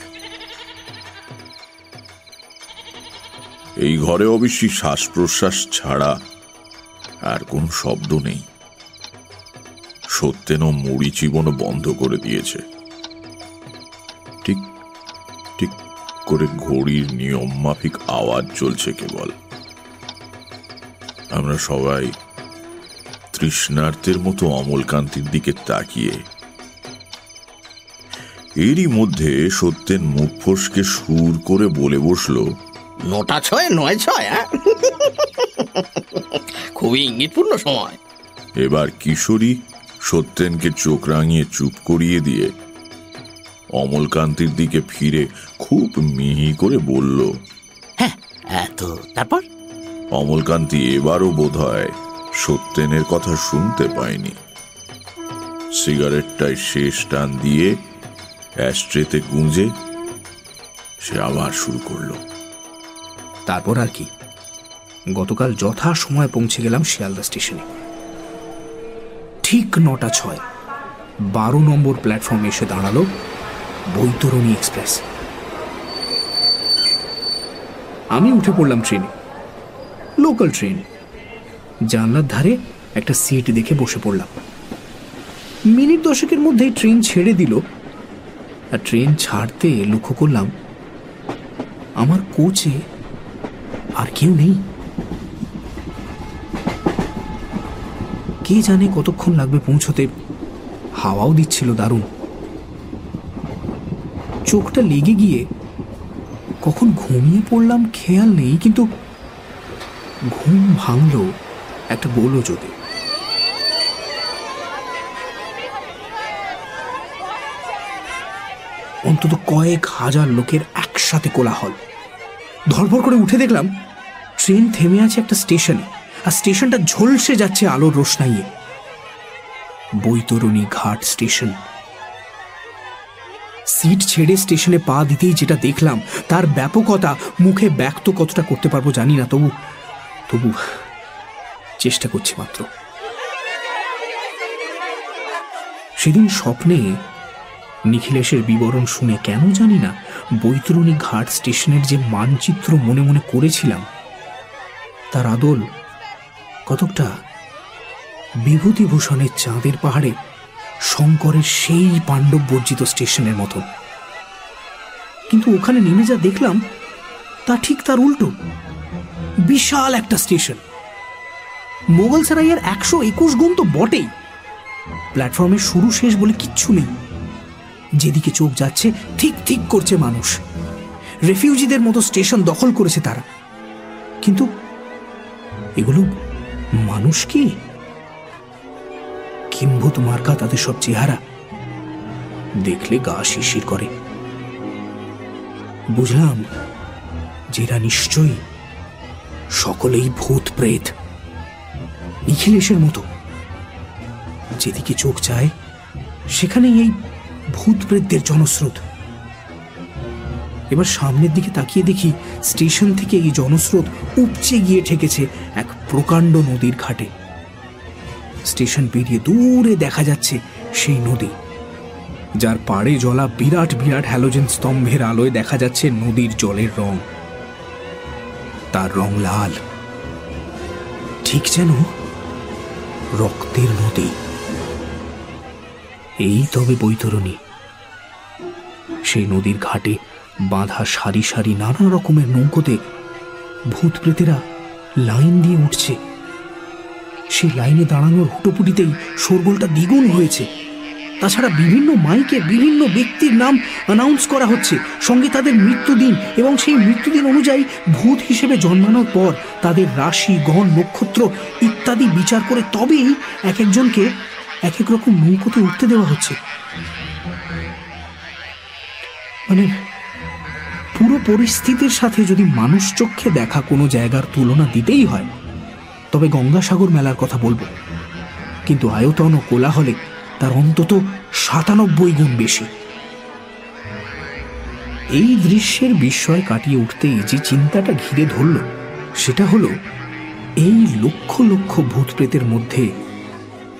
এই ঘরে অবশ্যই শ্বাস প্রশ্বাস ছাড়া আর কোনো শব্দ নেই। সত্যেন মুড়ি জীবনও বন্ধ করে দিয়েছে। করে ঘড়ির নিয়ম মাফিক আওয়াজ চলছে কেবল। আমরা সবাই তৃষ্ণার্তের মতো অমলকান্তির দিকে তাকিয়ে এরই মধ্যে সত্যেন মুখ ফসকে সুর করে বলে বসল নটা ছয় নয় ছয় হ্যাঁ? খুবই ইঙ্গিতপূর্ণ সময়। এবার কিশোরী সত্যেনকে চোখ রাঙিয়ে চুপ করিয়ে দিয়ে অমলকান্তির দিকে ফিরে খুব মিহি করে বলল হ্যাঁ এত তারপর? অমলকান্তি এবারও বোধ হয় সত্যেনের কথা শুনতে পায়নি। সিগারেটটায় শেষ টান দিয়ে অ্যাস্ট্রেতে গুঁজে সে আবার শুরু করল। তারপর আর কি? গতকাল যথা সময় পৌঁছে গেলাম শিয়ালদা স্টেশনে। ঠিক নটা ছয় বারো নম্বর প্ল্যাটফর্মে এসে দাঁড়াল বৈতরণী এক্সপ্রেস। আমি উঠে পড়লাম ট্রেনে। Local train. জানলার ধারে একটা সিট দেখে বসে পড়লাম। মিনিট দশকের মধ্যেই ট্রেন ছেড়ে দিল। আর ট্রেন ছাড়তে লক্ষ্য করলাম, আমার কোচে আর কেউ নেই। কে জানে কতক্ষণ লাগবে পৌঁছতে। হাওয়াও দিচ্ছিল দারুণ। চোখটা লেগে গিয়ে কখন ঘুমিয়ে পড়লাম খেয়াল নেই, কিন্তু ঘুম ভাঙল একটা বলো যদি অন্তত কয়েক হাজার লোকের একসাথে কোলাহল। ধরপড় করে উঠে দেখলাম ট্রেন থেমে আছে একটা স্টেশনে, আর স্টেশনটা ঝলসে যাচ্ছে আলোর রোশনাইয়ে। বৈতরণী ঘাট স্টেশন। সিট ছেড়ে স্টেশনে পা দিতেই যেটা দেখলাম, তার ব্যাপকতা মুখে ব্যক্ত কতটা করতে পারব জানি না, তবু তবু চেষ্টা করছি মাত্র। সেদিন স্বপ্নে নিখিলেশের বিবরণ শুনে কেন জানি না বৈতরণী ঘাট স্টেশনের যে মানচিত্র মনে মনে করেছিলাম, তার আদল কতকটা বিভূতিভূষণের চাঁদের পাহাড়ে শঙ্করের সেই পাণ্ডব বর্জিত স্টেশনের মতো। কিন্তু ওখানে নেমে যা দেখলাম, তা ঠিক তার উল্টো। বিশাল একটা স্টেশন। মোগল সারাইয়ের একশো একুশ গুণ তো বটেই। প্ল্যাটফর্মের শুরু শেষ বলে কিচ্ছু নেই। যেদিকে চোখ যাচ্ছে, ঠিক ঠিক করছে মানুষ। রেফিউজিদের মতো স্টেশন দখল করেছে তারা। কিন্তু এগুলো মানুষ কি? কিম্ভূত মার্কা তাদের সব চেহারা। দেখলে গা শিশির করে। বুঝলাম যেটা নিশ্চয়ই সকলেই ভূত প্রেত। নিখিলেশের মতো। যেদিকে চোখ যায়, সেখানেই এই ভূত প্রেতদের জনস্রোত। এবার সামনের দিকে তাকিয়ে দেখি, স্টেশন থেকে এই জনস্রোত উপচে গিয়ে ঠেকেছে এক প্রকাণ্ড নদীর ঘাটে। স্টেশন পেরিয়ে দূরে দেখা যাচ্ছে সেই নদী। যার পাড়ে জলা বিরাট বিরাট হ্যালোজেন স্তম্ভের আলোয় দেখা যাচ্ছে নদীর জলের রং। তার রং লাল। ঠিক যেন রক্তের নদী। এই তবে বৈতরণী। সেই নদীর ঘাটে বাঁধা সারি সারি নানা রকমের নৌকোতে ভূত প্রেতেরা লাইন দিয়ে উঠছে। সেই লাইনে দাঁড়ানোর হুটোপুটিতেই শোরগোলটা দ্বিগুণ হয়েছে। তাছাড়া বিভিন্ন মাইকে বিভিন্ন ব্যক্তির নাম অ্যানাউন্স করা হচ্ছে। সঙ্গে তাদের মৃত্যুদিন এবং সেই মৃত্যুদিন অনুযায়ী ভূত হিসেবে জন্মানোর পর তাদের রাশি গণ নক্ষত্র ইত্যাদি বিচার করে তবেই এক একজনকে এক এক রকম নৌকোতে উঠতে দেওয়া হচ্ছে। মানে পুরো পরিস্থিতির সাথে যদি মানুষ চক্ষে দেখা কোনো জায়গার তুলনা দিতেই হয় তবে গঙ্গাসাগর মেলার কথা বলব। কিন্তু আয়তন ও কোলাহলে তার অন্তত সাতানব্বই গুণ বেশি। এই দৃশ্যের বিস্ময় কাটিয়ে উঠতেই যে চিন্তাটা ঘিরে ধরল, সেটা হলো এই লক্ষ লক্ষ ভূত প্রেতের মধ্যে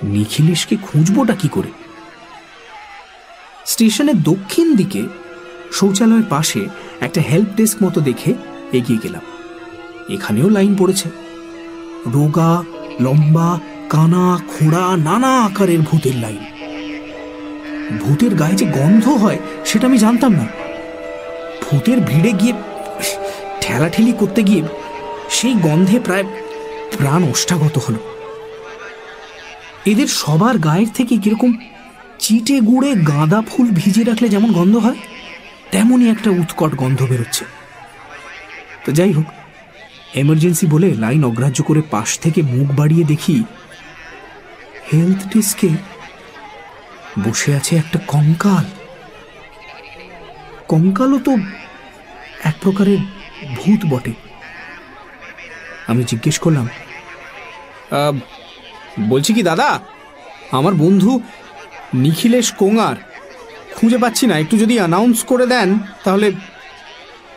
নিখিলেশকে খুঁজবোটা কি করে? স্টেশনের দক্ষিণ দিকে শৌচালয়ের পাশে একটা হেল্প ডেস্ক মতো দেখে এগিয়ে গেলাম। এখানেও লাইন পড়েছে। রোগা, লম্বা, কানা, খোঁড়া, নানা আকারের ভূতের লাইন। ভূতের গায়ে যে গন্ধ হয়, সেটা আমি জানতাম না। ভূতের ভিড়ে গিয়ে, ঠেলাঠেলি করতে গিয়ে, সেই গন্ধে প্রায় প্রাণ ওষ্ঠাগত হলো। এদের সবার গায়ের থেকে কীরকম চিটে গুড়ে গাঁদা ফুল ভিজে রাখলে যেমন গন্ধ হয়, তেমনই একটা উৎকট গন্ধ বেরোচ্ছে। তো যাই হোক এমার্জেন্সি বলে লাইন অগ্রাহ্য করে পাশ থেকে মুখ বাড়িয়ে দেখি হেলথ ডেস্কে বসে আছে একটা কঙ্কাল। কঙ্কালও তো এক প্রকারের ভূত বটে। আমি জিজ্ঞেস করলাম "আহ, বলছি কি দাদা? আমার বন্ধু নিখিলেশ কোঙার। খুঁজে পাচ্ছি না একটু যদি অ্যানাউন্স করে দেন তাহলে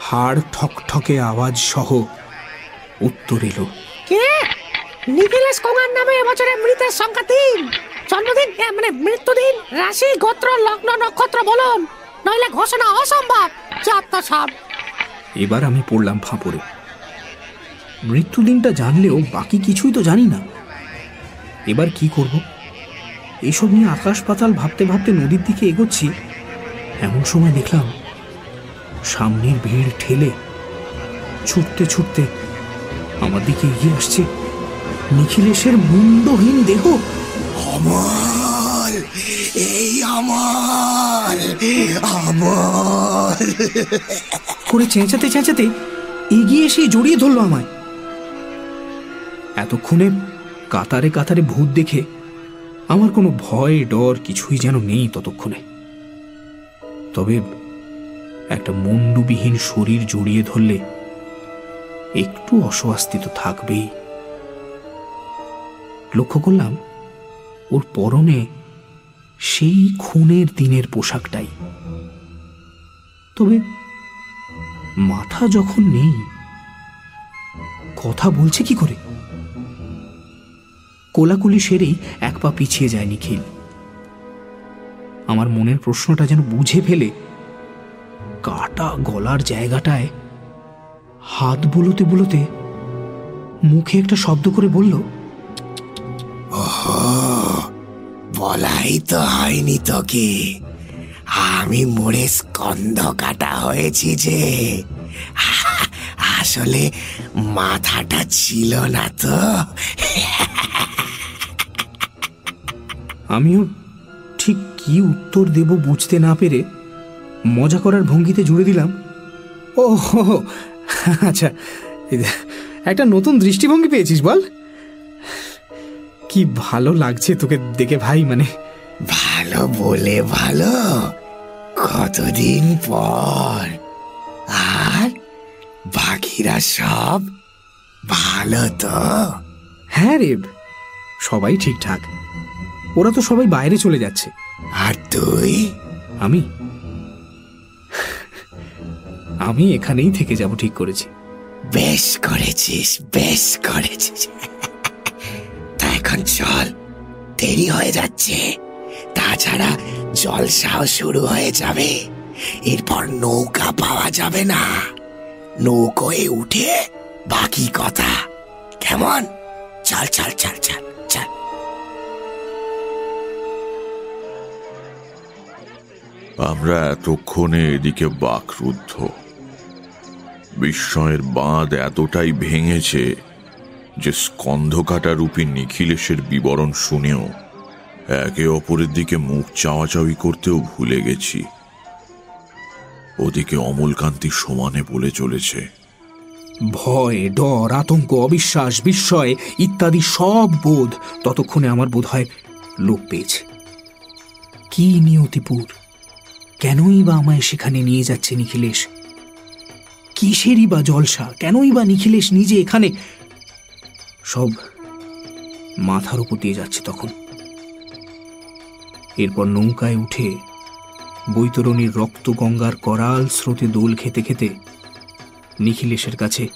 হাড় ঠকঠকে আওয়াজ সহ উত্তর এলো। কে? নিখিলেশ কোঙার নামে এবছরে মৃতের সংখ্যা তিন। জন্মদিন এ, মানে মৃত্যুদিন রাশি গোত্র লগ্ন নক্ষত্র বলুন। নইলে ঘোষণা অসম্ভব যাত্রা সব। এবার আমি পড়লাম ফাঁপড়ে। মৃত্যুদিনটা জানলেও বাকি কিছুই তো জানি না। এবার কি করব? এসব নিয়ে আকাশ পাতাল ভাবতে ভাবতে নদীর দিকে এগোচ্ছি। এমন সময় দেখলাম সামনের ভিড় ঠেলে ছুটতে ছুটতে আমার দিকে এগিয়ে আসছে। নিখিলেশের মুন্ডহীন দেহ। অমল এই অমল অমল। করে চেঁচাতে চেঁচাতে এগিয়ে এসে জড়িয়ে ধরলো আমায়। এতক্ষণে কাতারে কাতারে ভূত দেখে আমার কোনো ভয় ডর কিছুই যেন নেই ততক্ষণে। তবে একটা মুন্ডুবিহীন শরীর জড়িয়ে ধরলে একটু অস্বস্তি তো থাকবেই। লক্ষ্য করলাম, ওর পরনে সেই খুনের দিনের পোশাকটাই। তবে মাথা যখন নেই, কথা বলছে কি করে? কোলাকুলি সেরেই এক পা পিছিয়ে যায় নিখিল। আমার মনের প্রশ্নটা যেন বুঝে ফেলে, কাটা গলার জায়গাটায় হাত বুলোতে বুলোতে মুখে একটা শব্দ করে বলল বলাই তো হয়নি তোকে। আমি মোড়ে স্কন্ধ কাটা হয়েছি যে। আসলে মাথাটা ছিল না তো। আমিও ঠিক কি উত্তর দেব বুঝতে না পেরে মজা করার ভঙ্গিতে জুড়ে দিলাম ও হো, আচ্ছা একটা নতুন দৃষ্টিভঙ্গি পেয়েছিস বল। কি ভালো লাগছে তোকে দেখে ভাই মানে। ভালো বলে ভালো কতদিন পর। আর বাকিরা সব ভালো তো? হ্যাঁ রে সবাই ঠিকঠাক। ওরা তো সবাই বাইরে চলে যাচ্ছে। আর তুই? আমি? আমি এখানেই থেকে যাব ঠিক করেছি। বেশ করেছিস বেশ করেছিস। তা এখন চল দেরি হয়ে যাচ্ছে। তাছাড়া জলসাও শুরু হয়ে যাবে। এরপর নৌকা পাওয়া যাবে না। নৌকোয় উঠে বাকি কথা। কেমন? চল চল চল চল চল। আমরা এতক্ষণে এদিকে বাকরুদ্ধ। বিস্ময়ের বাঁধ এতটাই ভেঙেছে যে স্কন্ধকাটা রূপী নিখিলেশের বিবরণ শুনেও একে অপরের দিকে মুখ চাওয়াচাওয়ি করতেও ভুলে গেছি। ওদিকে অমলকান্তি সমানে বলে চলেছে, ভয়, ডর, আতঙ্ক, অবিশ্বাস, বিস্ময় ইত্যাদি সব বোধ ততক্ষণে আমার বোধ হয় লোপ পেয়েছে। কি নিয়তিপুর? কেনই বা আমায় সেখানে নিয়ে যাচ্ছে নিখিলেশ? কিসেরই বা জলসা? কেনই বা নিখিলেশ নিজে এখানে? সব মাথার উপর দিয়ে যাচ্ছে তখন। এরপর নৌকায় উঠে বৈতরণীর রক্ত গঙ্গার করাল স্রোতে দোল খেতে খেতে নিখিলেশের কাছে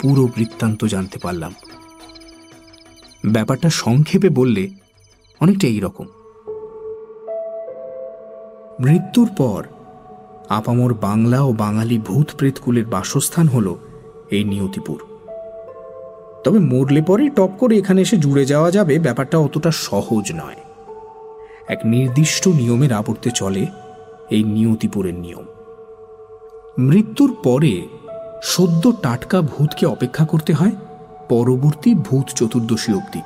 পুরো বৃত্তান্ত জানতে পারলাম। ব্যাপারটা সংক্ষেপে বললে অনেকটা এই রকম মৃত্যুর পর আপামর বাংলা ও বাঙালি ভূত প্রেতকুলের বাসস্থান হল এই নিয়তিপুর। তবে মরলে পরে টপ করে এখানে এসে জুড়ে যাওয়া যাবে ব্যাপারটা অতটা সহজ নয়। এক নির্দিষ্ট নিয়মের আবর্তে চলে এই নিয়তিপুরের নিয়ম। মৃত্যুর পরে সদ্য টাটকা ভূতকে অপেক্ষা করতে হয় পরবর্তী ভূত চতুর্দশী অবধি।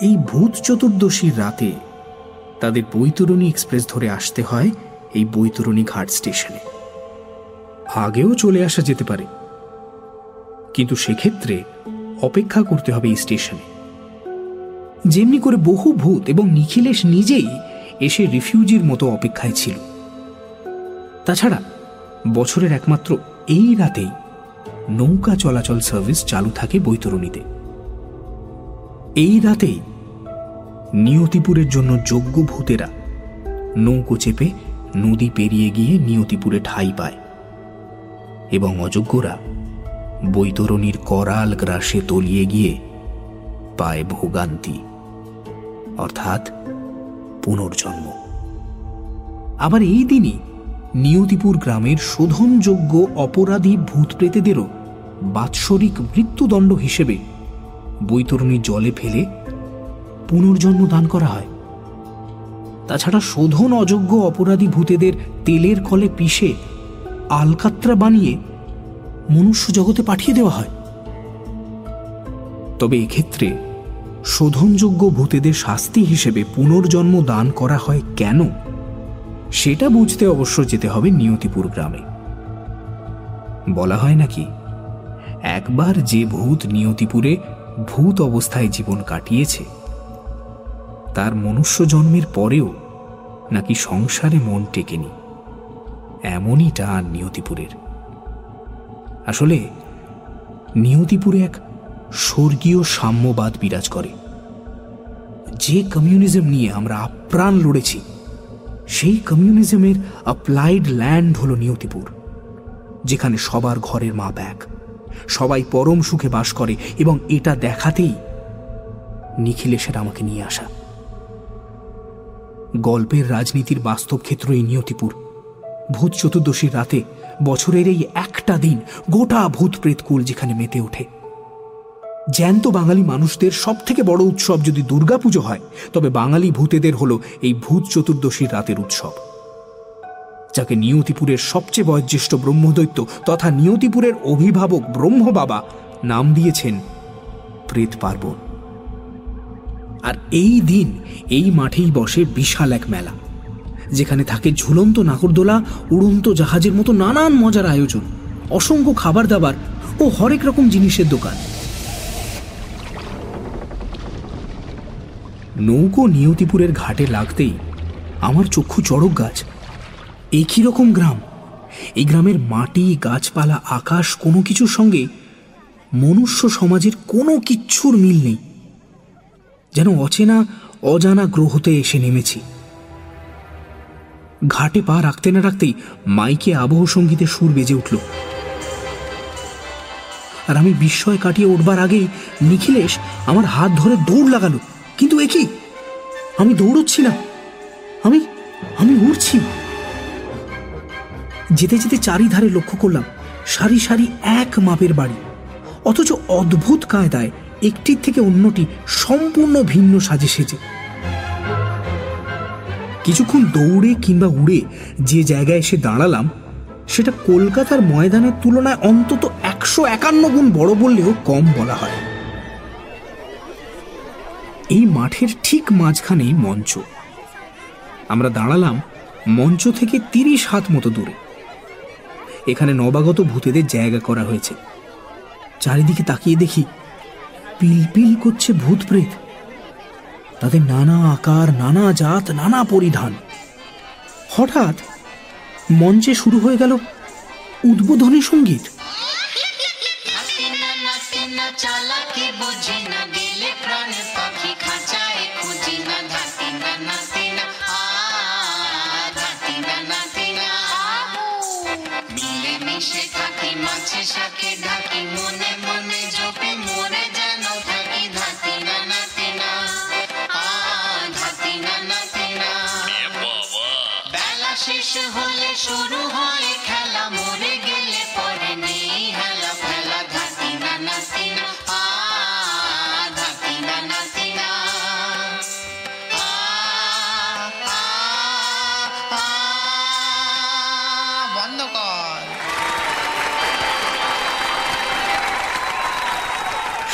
এই ভূত চতুর্দশীর রাতে তাদের বৈতরণী এক্সপ্রেস ধরে আসতে হয় এই বৈতরণী ঘাট স্টেশনে। আগেও চলে আসা যেতে পারে। কিন্তু সেক্ষেত্রে অপেক্ষা করতে হবে এই স্টেশনে। যেমনি করে বহু ভূত এবং নিখিলেশ নিজেই এসে রিফিউজির মতো অপেক্ষায় ছিল। তাছাড়া বছরের একমাত্র এই রাতেই নৌকা চলাচল সার্ভিস চালু থাকে বৈতরণীতে। এই রাতেই নিয়তিপুরের জন্য যোগ্য ভূতেরা নৌকো চেপে নদী পেরিয়ে গিয়ে নিয়তিপুরে ঠাঁই পায়। এবং অযোগ্যরা বৈতরণীর করাল গ্রাসে তলিয়ে গিয়ে পায় ভোগান্তি, অর্থাৎ পুনর্জন্ম। আবার এই দিনই নিয়তিপুর গ্রামের শোধনযোগ্য অপরাধী ভূত প্রেতেদেরও বাৎসরিক মৃত্যুদণ্ড হিসেবে বৈতরণী জলে ফেলে পুনর্জন্ম দান করা হয়। তাছাড়া শোধন অযোগ্য অপরাধী ভূতেদের তেলের কলে পিষে আলকাত্রা বানিয়ে মনুষ্য জগতে পাঠিয়ে দেওয়া হয়। তবে এক্ষেত্রে শোধনযোগ্য ভূতেদের শাস্তি হিসেবে পুনর্জন্ম দান করা হয় কেন? সেটা বুঝতে অবশ্য যেতে হবে নিয়তিপুর গ্রামে। বলা হয় নাকি, একবার যে ভূত নিয়তিপুরে ভূত অবস্থায় জীবন কাটিয়েছে তার মনুষ্য জন্মের পরেও নাকি সংসারে মন টেকেনি। এমনই টান নিয়তিপুরের। আসলে নিয়তিপুরে এক স্বর্গীয় সাম্যবাদ বিরাজ করে। যে কমিউনিজম নিয়ে আমরা আপ্রাণ লড়েছি, সেই কমিউনিজমের অ্যাপ্লাইড ল্যান্ড হল নিয়তিপুর, যেখানে সবার ঘরের মাপ এক, সবাই পরম সুখে বাস করে এবং এটা দেখাতেই নিখিলেশের আমাকে নিয়ে আসা। গল্পের রাজনীতির বাস্তব ক্ষেত্র এই নিয়তিপুর। ভূত চতুর্দশীর রাতে বছরের এই একটা দিন গোটা ভূত প্রেতকুল যেখানে মেতে ওঠে। জ্যান্ত বাঙালি মানুষদের সব থেকে বড় উৎসব যদি দুর্গাপুজো হয়, তবে বাঙালি ভূতেদের হলো এই ভূত চতুর্দশীর রাতের উৎসব। যাকে নিয়তিপুরের সবচেয়ে বয়োজ্যেষ্ঠ ব্রহ্মদৈত্য তথা নিয়তিপুরের অভিভাবক ব্রহ্ম বাবা নাম দিয়েছেন প্রেত পার্বণ। আর এই দিন এই মাঠেই বসে বিশাল এক মেলা, যেখানে থাকে ঝুলন্ত নাগরদোলা, উড়ন্ত জাহাজের মতো নানান মজার আয়োজন, অসংখ্য খাবার দাবার ও হরেক রকম জিনিসের দোকান। নৌকো নিয়তিপুরের ঘাটে লাগতেই আমার চক্ষু চড়ক গাছ। একই রকম গ্রাম, এই গ্রামের মাটি, গাছপালা, আকাশ কোনো কিছুর সঙ্গে মনুষ্য সমাজের কোনো কিচ্ছুর মিল নেই। যেন অচেনা, অজানা গ্রহতে এসে নেমেছি। ঘাটে পা রাখতে না রাখতেই মাইকে আবহ সঙ্গীতে সুর বেজে উঠল। আর আমি বিস্ময় কাটিয়ে উঠবার আগেই নিখিলেশ আমার হাত ধরে দৌড় লাগালো। কিন্তু একই আমি দৌড়চ্ছিলাম। আমি আমি উড়ছি। যেতে যেতে চারিধারে লক্ষ্য করলাম সারি সারি এক মাপের বাড়ি। অথচ অদ্ভুত কায়দায় একটির থেকে অন্যটি সম্পূর্ণ ভিন্ন সাজে সেজে। কিছুক্ষণ দৌড়ে কিংবা উড়ে যে জায়গায় এসে দাঁড়ালাম, সেটা কলকাতার ময়দানের তুলনায় অন্তত একশো একান্ন গুণ বড় বললেও কম বলা হয়। এই মাঠের ঠিক মাঝখানেই মঞ্চ। আমরা দাঁড়ালাম মঞ্চ থেকে তিরিশ হাত মতো দূরে। এখানে নবাগত ভূতেদের জায়গা করা হয়েছে। চারিদিকে তাকিয়ে দেখি পিল পিল করছে ভূত প্রেত তাদের নানা আকার, নানা জাত, নানা পরিধান। হঠাৎ মঞ্চে শুরু হয়ে গেল উদ্বোধনী সংগীত। বুঝি না। শুরু হয় খেলা, মরে গেলে পরে নেই হেলা, ফেলা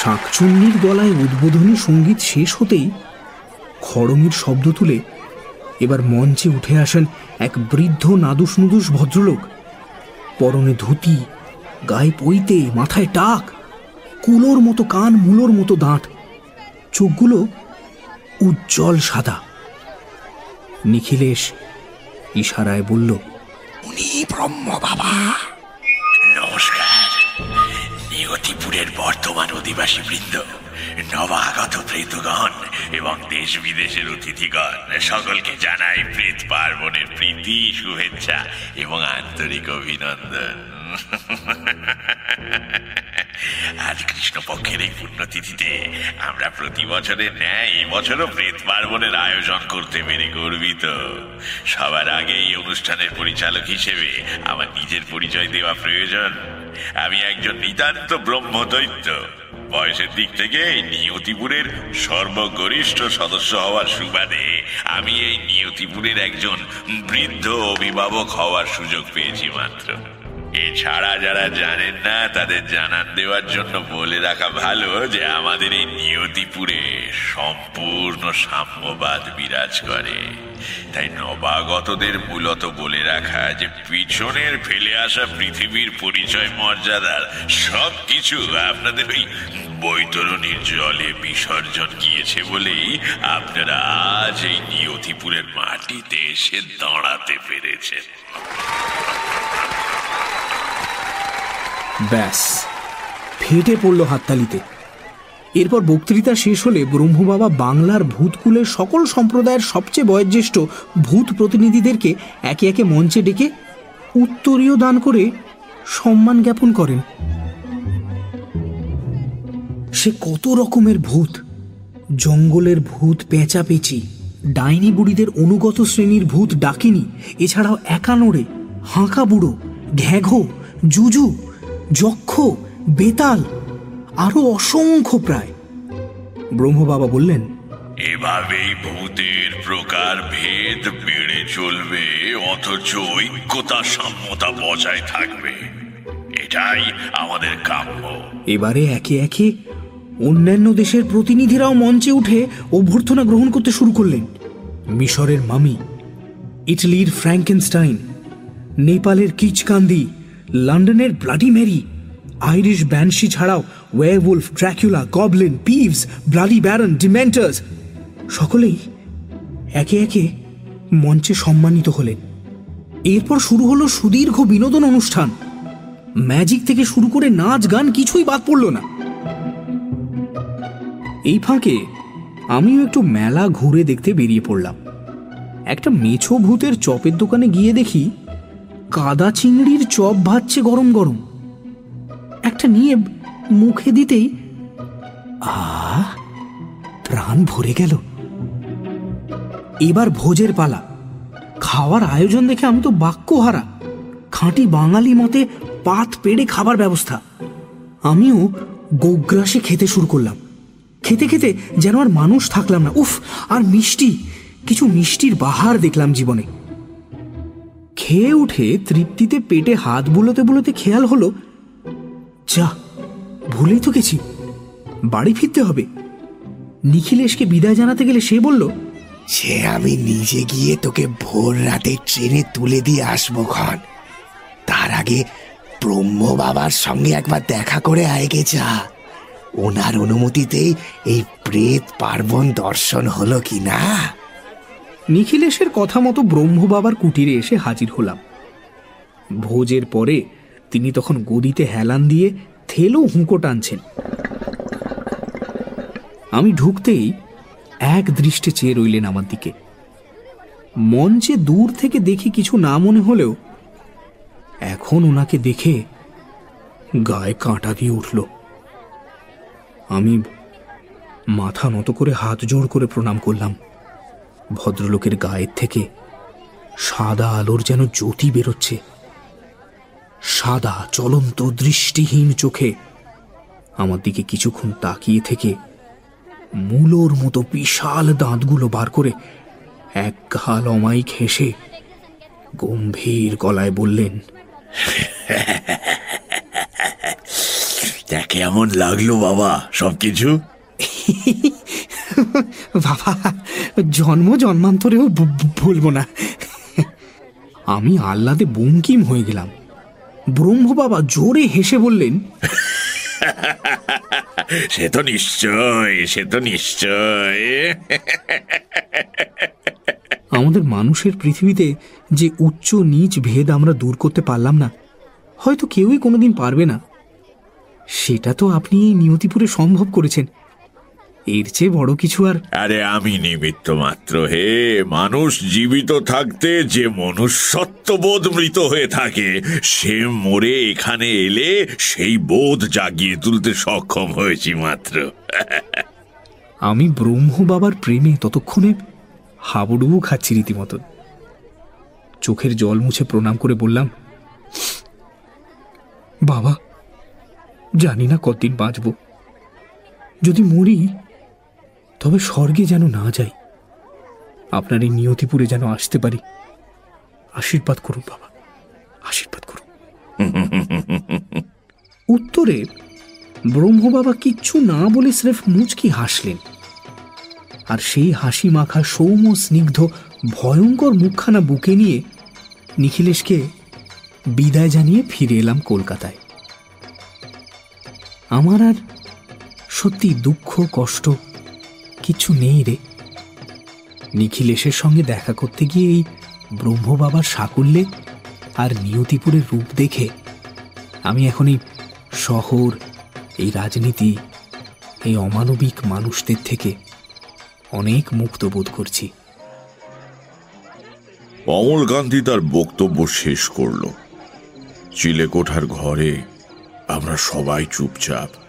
শাঁকচুন্নির গলায় উদ্বোধনী সংগীত শেষ হতেই খড়মির শব্দ তুলে এবার মঞ্চে উঠে আসেন এক বৃদ্ধ নাদুস নুদুস ভদ্রলোক। পরনে ধুতি গায়ে পইতে মাথায় টাক কুলোর মতো কান মুলোর মতো দাঁত। চোখগুলো উজ্জ্বল সাদা। নিখিলেশ ইশারায় বলল উনি ব্রহ্ম বাবা। নমস্কার। নিয়তিপুরের বর্তমান অধিবাসী বৃন্দ। নবাগত প্রেতগণ এবং দেশ বিদেশের অতিথিগণ, সকলকে জানাই প্রেত পার্বণের প্রীতি, শুভেচ্ছা এবং আন্তরিক অভিনন্দন। আজ কৃষ্ণপক্ষের এই পুণ্যতিথিতে আমরা প্রতি বছরের ন্যায় এবছরও প্রেত পার্বণের আয়োজন করতে পেরে গর্বিত। সবার আগে এই অনুষ্ঠানের পরিচালক হিসেবে আমার নিজের পরিচয় দেওয়া প্রয়োজন। আমি একজন নিতান্ত ব্রহ্মদৈত্য। বয়সের দিক থেকে নিয়তিপুরের সর্বগরিষ্ঠ সদস্য হওয়ার সুবাদে আমি এই নিয়তিপুরের একজন বৃদ্ধ অভিভাবক হওয়ার সুযোগ পেয়েছি মাত্র। এছাড়া যারা জানেন না, তাদের জানান দেওয়ার জন্য বলে রাখা ভালো যে আমাদের এই নিয়তিপুরে সম্পূর্ণ সাম্যবাদ বিরাজ করে। তাই নবাগতদের মূলত বলে রাখা যে পিছনের ফেলে আসা পৃথিবীর পরিচয়, মর্যাদার সব কিছু আপনাদের ওই বৈতরণীর জলে বিসর্জন গিয়েছে বলেই আপনারা আজ এই নিয়তিপুরের মাটিতে এসে দাঁড়াতে পেরেছেন। ব্যাস। ফেটে পড়ল হাততালিতে। এরপর বক্তৃতা শেষ হলে ব্রহ্মবাবা বাংলার ভূতকুলের সকল সম্প্রদায়ের সবচেয়ে বয়োজ্যেষ্ঠ ভূত প্রতিনিধিদেরকে একে একে মঞ্চে ডেকে উত্তরীয় দান করে সম্মান জ্ঞাপন করেন। সে কত রকমের ভূত? জঙ্গলের ভূত, পেঁচাপেচি, ডাইনি বুড়িদের অনুগত শ্রেণির ভূত, ডাকিনি, এছাড়াও একানোড়ে, হাঁকা বুড়ো, ঘ্যাঘো, জুজু যক্ষ বেতাল আরও অসংখ্য প্রায়। ব্রহ্মবাবা বললেন এভাবেই ভূতের প্রকার ভেদ বেড়ে চলবে অথচ ঐক্যতা সাম্যতা বজায় থাকবে। এটাই আমাদের কাম্য। এবারে একে একে অন্যান্য দেশের প্রতিনিধিরাও মঞ্চে উঠে অভ্যর্থনা গ্রহণ করতে শুরু করলেন। মিশরের মামি ইটালির ফ্র্যাঙ্কেনস্টাইন নেপালের কিচকান্দি লন্ডনের ব্লাডি ম্যারি আইরিশ ব্যানসি ছাড়াও werewolf Dracula, goblin, Peeves, Bloody Baron dementors সকলেই একে একে মঞ্চে সম্মানিত হলেন। এরপর শুরু হলো সুদীর্ঘ বিনোদন অনুষ্ঠান। ম্যাজিক থেকে শুরু করে নাচ, গান কিছুই বাদ পড়ল না। এই ফাঁকে আমিও একটু মেলা ঘুরে দেখতে বেরিয়ে পড়লাম। একটা মেছো ভূতের চপের দোকানে গিয়ে দেখি কাদা চিংড়ির চপ ভাজছে গরম গরম। একটা নিয়ে মুখে দিতেই আ, প্রাণ ভরে গেল। এবার ভোজের পালা। খাওয়ার আয়োজন দেখে আমি তো বাক্যহারা। খাঁটি বাঙালি মতে পাত পেড়ে খাবার ব্যবস্থা। আমিও গোগ্রাসে খেতে শুরু করলাম। খেতে খেতে যেন আর মানুষ থাকলাম না। উফ, আর মিষ্টি, কিছু মিষ্টির বাহার দেখলাম জীবনে। খেয়ে উঠে তৃপ্তিতে পেটে হাত বুলোতে বুলোতে খেয়াল হলো, যা, ভুলেই তো গেছি। বাড়ি ফিরতে হবে। নিখিলেশকে বিদায় জানাতে গেলে সে বলল, সে আমি নিজে গিয়ে তোকে ভোর রাতে ট্রেনে তুলে দিয়ে আসব ক্ষণ তার আগে ব্রহ্ম বাবার সঙ্গে একবার দেখা করে আয়গে যা। ওনার অনুমতিতেই এই প্রেত পার্বণ দর্শন হলো কি না? নিখিলেশের কথা মতো ব্রহ্ম বাবার কুটিরে এসে হাজির হলাম। ভোজের পরে তিনি তখন গদিতে হেলান দিয়ে থেলো হুঁকো টানছেন। আমি ঢুকতেই এক দৃষ্টে চেয়ে রইলেন আমার দিকে। মঞ্চে দূর থেকে দেখি কিছু না মনে হলেও এখন ওনাকে দেখে গায়ে কাঁটা দিয়ে উঠল। আমি মাথা নত করে হাত জোড় করে প্রণাম করলাম। ভদ্রলোকের গায়ের থেকে সাদা আলোর যেন জ্যোতি বেরোচ্ছে। সাদা চলন্ত দৃষ্টিহীন চোখে আমার দিকে কিছুক্ষণ তাকিয়ে থেকে মূলোর মতো বিশাল দাঁতগুলো বার করে এক ঘাল অমাইক হেসে গম্ভীর গলায় বললেন তা কেমন লাগল বাবা সবকিছু? বাবা জন্ম জন্মান্তরেও ভুলবো না। আমি আহ্লাদে বঙ্কিম হয়ে গেলাম। ব্রহ্ম বাবা জোরে হেসে বললেন সে তো নিশ্চয় সে তো নিশ্চয়। আমাদের মানুষের পৃথিবীতে যে উচ্চ নিচ ভেদ আমরা দূর করতে পারলাম না হয়তো কেউই কোনোদিন পারবে না। সেটা তো আপনি এই নিয়তিপুরে সম্ভব করেছেন। এর চেয়ে বড় কিছু আর আরে আমি নিমিত্ত মাত্র হে মানুষ জীবিত থাকতে যে মনুষ্যত্ববোধ মৃত হয়ে থাকে সে মরে এখানে এলে সেই বোধ জাগিয়ে তুলতে সক্ষম হয়েছি মাত্র। আমি ব্রহ্ম বাবার প্রেমে ততক্ষণে হাবুডুবু খাচ্ছি রীতিমতন। চোখের জল মুছে প্রণাম করে বললাম বাবা জানি না কতদিন বাঁচব। যদি মরি তবে স্বর্গে যেন না যাই, আপনার এই নিয়তিপুরে যেন আসতে পারি। আশীর্বাদ করুন বাবা, আশীর্বাদ করুন। উত্তরে, ব্রহ্মবাবা কিচ্ছু না বলে স্রেফ মুচকি হাসলেন। আর সেই হাসি মাখা সৌম্য স্নিগ্ধ, ভয়ঙ্কর মুখখানা বুকে নিয়ে নিখিলেশকে বিদায় জানিয়ে ফিরে এলাম কলকাতায়। আমার আর সত্যি দুঃখ, কষ্ট কিছু নেই রে। নিখিলেশের সঙ্গে দেখা করতে গিয়ে এই ব্রহ্মবাবার সাকুল্যে আর নিয়তিপুরের রূপ দেখে আমি এখন এই শহর, এই রাজনীতি, এই অমানবিক মানুষদের থেকে অনেক মুক্ত বোধ করছি। অমল গান্ধী তার বক্তব্য শেষ করল। চিলেকোঠার ঘরে আমরা সবাই চুপচাপ।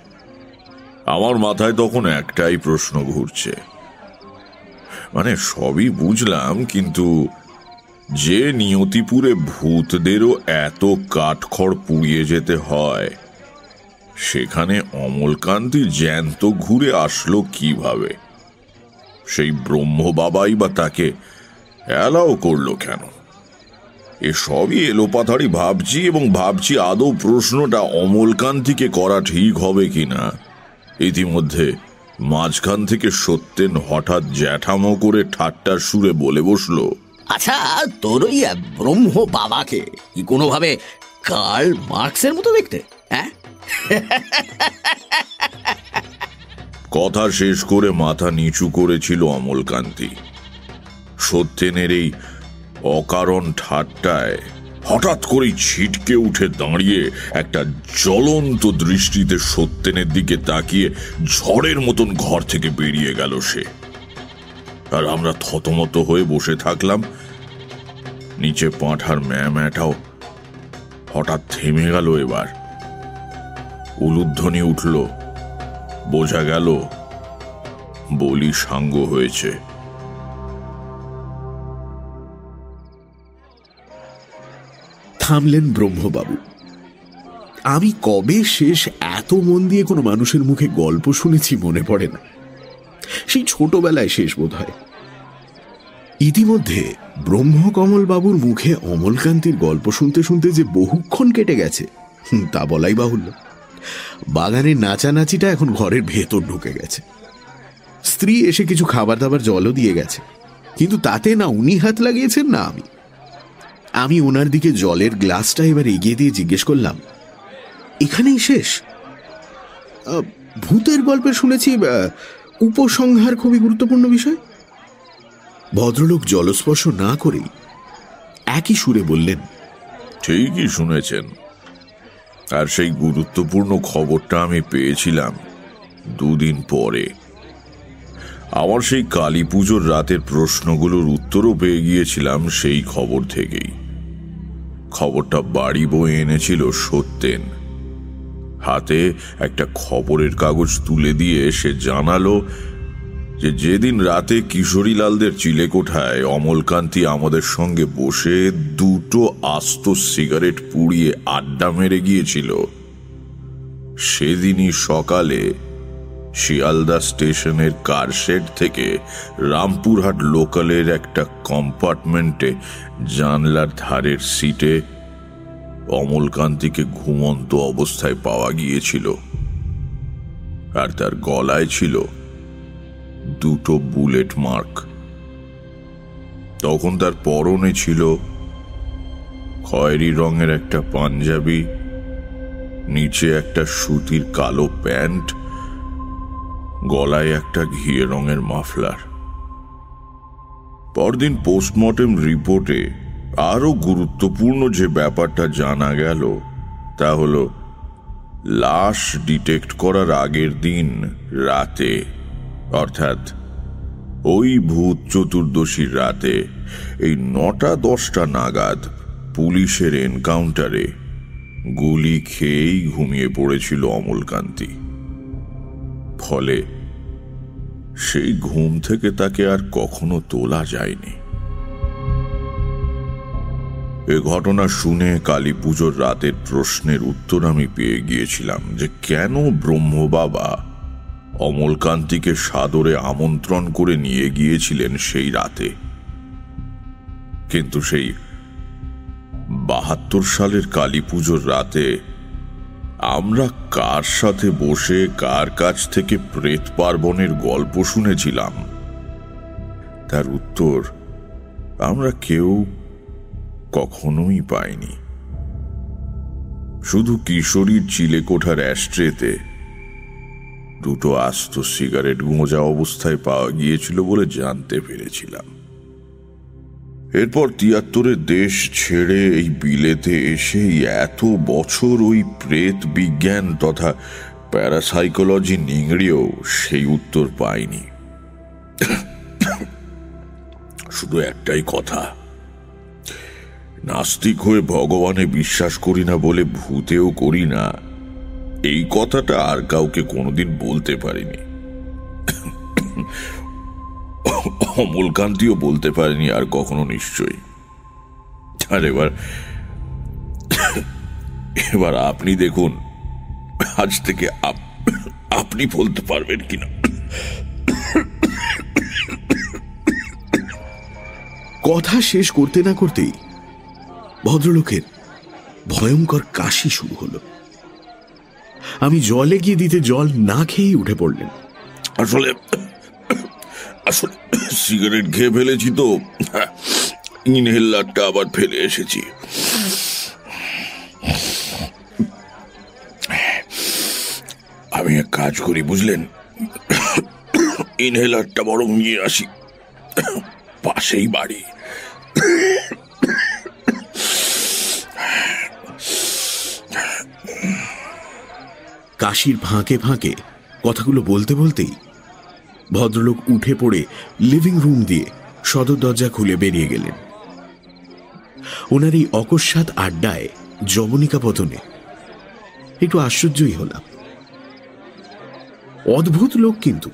আমার মাথায় তখন একটাই প্রশ্ন ঘুরছে। মানে সবই বুঝলাম, কিন্তু যে নিয়তিপুরে ভূতদেরও এত কাঠখড় পুড়িয়ে যেতে হয়, সেখানে অমলকান্তি জ্যান্ত ঘুরে আসলো কীভাবে? সেই ব্রহ্ম বাবাই বা তাকে অ্যালাও করল কেন? এসবই এলোপাথারি ভাবছি এবং ভাবছি আদৌ প্রশ্নটা অমলকান্তিকে করা ঠিক হবে কিনা। ইতিমধ্যে মাঝখান থেকে সত্যেন হঠাৎ জ্যাঠামো করে ঠাট্টার সুরে বলে বসল আচ্ছা তোর ওই ব্রহ্ম বাবাকে কি কোনোভাবে কার্ল মার্কসের মতো দেখতে হ্যাঁ? কথা শেষ করে মাথা নিচু করেছিল অমলকান্তি। সত্যেনের এই অকারণ ঠাট্টায় হঠাৎ করেই ছিটকে উঠে দাঁড়িয়ে একটা জ্বলন্ত দৃষ্টিতে সত্যেনের দিকে তাকিয়ে ঝড়ের মতন ঘর থেকে বেরিয়ে গেল সে। আর আমরা থতমত হয়ে বসে থাকলাম। নিচে পাঁঠার ম্যাটাও হঠাৎ থেমে গেল এবার। উলুধ্বনি উঠল, বোঝা গেল বলি সাঙ্গ হয়েছে। থামলেন ব্রহ্মবাবু। আমি কবে শেষ এত মন দিয়ে কোনো মানুষের মুখে গল্প শুনেছি মনে পড়ে না। সেই ছোটবেলায় শেষ বোধ হয় ইতিমধ্যে ব্রহ্মকমলবাবুর মুখে অমলকান্তির গল্প শুনতে শুনতে যে বহুক্ষণ কেটে গেছে তা বলাই বাহুল্য। বাগানের নাচানাচিটা এখন ঘরের ভেতর ঢুকে গেছে। স্ত্রী এসে কিছু খাবার দাবার জলও দিয়ে গেছে। কিন্তু তাতে না উনি হাত লাগিয়েছেন না আমি। আমি ওনার দিকে জলের গ্লাসটা এবার এগিয়ে দিয়ে জিজ্ঞেস করলাম, এখানেই শেষ? ভূতের গল্পে শুনেছি উপসংহার খুবই গুরুত্বপূর্ণ বিষয়। ভদ্রলোক জলস্পর্শ না করেই একই সুরে বললেন, ঠিকই শুনেছেন। আর সেই গুরুত্বপূর্ণ খবরটা আমি পেয়েছিলাম দুদিন পরে। আমার সেই কালী পুজোর রাতের প্রশ্নগুলোর উত্তরও পেয়ে গিয়েছিলাম সেই খবর থেকেই। খবরটা বাড়ি বয়ে এনেছিল সত্যেন। হাতে একটা খবরের কাগজ তুলে দিয়ে সে জানালো যে যেদিন রাতে কিশোরীলালদের চিলেকোঠায় অমলকান্তি আমাদের সঙ্গে বসে দুটো আস্ত সিগারেট পুড়িয়ে আড্ডা মেরে গিয়েছিল। সেদিনই সকালে শিয়ালদা স্টেশনের কারশেড থেকে রামপুরহাট লোকালের একটা কম্পার্টমেন্টে জানলার ধারের সিটে অমলকান্তিকে ঘুমন্ত অবস্থায় পাওয়া গিয়েছিল। আর তার গলায় ছিল দুটো বুলেট মার্ক। তখন তার পরনে ছিল খয়েরি রঙের একটা পাঞ্জাবি, নিচে একটা সুতির কালো প্যান্ট গলায় একটা ঘিয়ে রঙের মাফলার। পরদিন পোস্টমর্টেম রিপোর্টে আরও গুরুত্বপূর্ণ যে ব্যাপারটা জানা গেল, তা হলো, লাশ ডিটেক্ট করার আগের দিন রাতে, অর্থাৎ ওই ভূত চতুর্দশীর রাতে, এই নটা দশটা নাগাদ পুলিশের এনকাউন্টারে গুলি খেয়েই ঘুমিয়ে পড়েছিল অমলকান্তি। ফলে সেই ঘুম থেকে তাকে আর কখনো তোলা যায়নি। এ ঘটনা শুনে কালী পুজোর রাতের প্রশ্নের উত্তর আমি পেয়ে গিয়েছিলাম যে কেন ব্রহ্ম বাবা অমলকান্তিকে সাদরে আমন্ত্রণ করে নিয়ে গিয়েছিলেন সেই রাতে। কিন্তু সেই বাহাত্তর সালের কালী পুজোর রাতে আমরা কার সাথে বসে কার কাছ থেকে প্রেত পার্বণের গল্প শুনেছিলাম? তার উত্তর, আমরা কেউ কখনোই পাইনি। শুধু কিশোরীর চিলে কোঠার অ্যাস্ট্রেতে দুটো আস্ত সিগারেট গোঁজা অবস্থায় পাওয়া গিয়েছিল বলে জানতে পেরেছিলাম। এরপর তিয়াত্তরের দেশ ছেড়ে এই বিলেতে এসে এত বছর ওই প্রেত বিজ্ঞান তথা প্যারাসাইকোলজি নিংড়িয়েও সেই উত্তর পাইনি শুধু একটাই কথা। নাস্তিক হয়ে ভগবানে বিশ্বাস করি না বলে ভূতেও করি না। এই কথাটা আর কাউকে কোনোদিন বলতে পারিনি। অমলকান্তিও বলতে পারেনি আর কখনো নিশ্চয়ই। আর এবার এবার আপনি দেখুন আজ থেকে আপনি বলতে পারবেন কিনা। কথা শেষ করতে না করতেই ভদ্রলোকের ভয়ঙ্কর কাশি শুরু হলো। আমি জলে গিয়ে দিতে জল না খেয়েই উঠে পড়লেন। আসলে আসলে সিগারেট খেয়ে ফেলেছি তো। ইনহেলারটা আবার ফেলে এসেছি। আমি এক কাজ করি, বুঝলেন? ইনহেলারটা বরং নিয়ে আসি। পাশেই বাড়ি। কাশির ফাঁকে ফাঁকে কথাগুলো বলতে বলতেই ভদ্রলোক উঠে পড়ে লিভিং রুম দিয়ে সদর দরজা খুলে বেরিয়ে গেলেন। ওনার এই অকস্মাৎ আড্ডায় জবনিকা পতনে একটু আশ্চর্যই হলাম। অদ্ভুত লোক কিন্তু।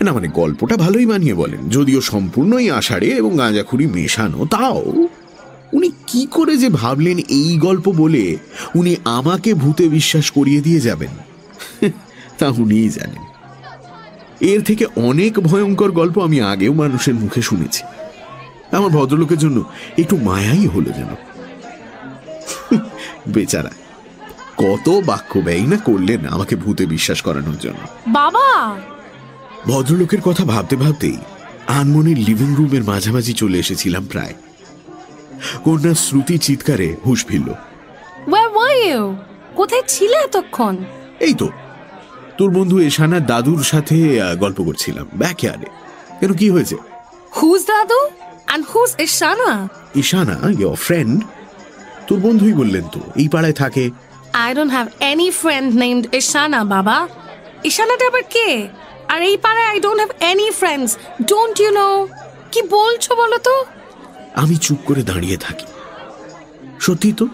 না মানে গল্পটা ভালোই মানিয়ে বলেন, যদিও সম্পূর্ণই আষাঢ়ে এবং গাঁজাখুরি মেশানো, তাও উনি কি করে যে ভাবলেন এই গল্প বলে উনি আমাকে ভূতে বিশ্বাস করিয়ে দিয়ে যাবেন? তা উনিই জানেন। এর থেকে অনেক ভয়ঙ্কর গল্প আমি আগেও মানুষের মুখে শুনেছি। আমার ভদ্রলোকের জন্য একটু মায়াই হলো যেন। বেচারা কত বাক্য ব্যয় না করলেন আমাকে ভূতে বিশ্বাস করানোর জন্য। বাবা! ভদ্রলোকের কথা ভাবতে ভাবতেই আনমনির লিভিং রুমের মাঝামাঝি চলে এসেছিলাম প্রায়। কন্যা শ্রুতি চিৎকারে হুশ ফিরল। কোথায় ছিলে এতক্ষণ? এই তো তোর বন্ধু এশানার দাদুর সাথে গল্প করছিলাম ব্যাকয়ার্ডে। কেন কি হয়েছে? Who's দাদু? And who's Ishana? Ishana your friend তোর বন্ধুই বললেন তো এই পাড়ায় থাকে। I don't have any friend named Ishana, বাবা। ইশানাটা আবার কে? আর এই পাড়ায় I don't have any friends don't you know কি বলছো বলো তো? আমি চুপ করে দাঁড়িয়ে থাকি। সত্যি তো?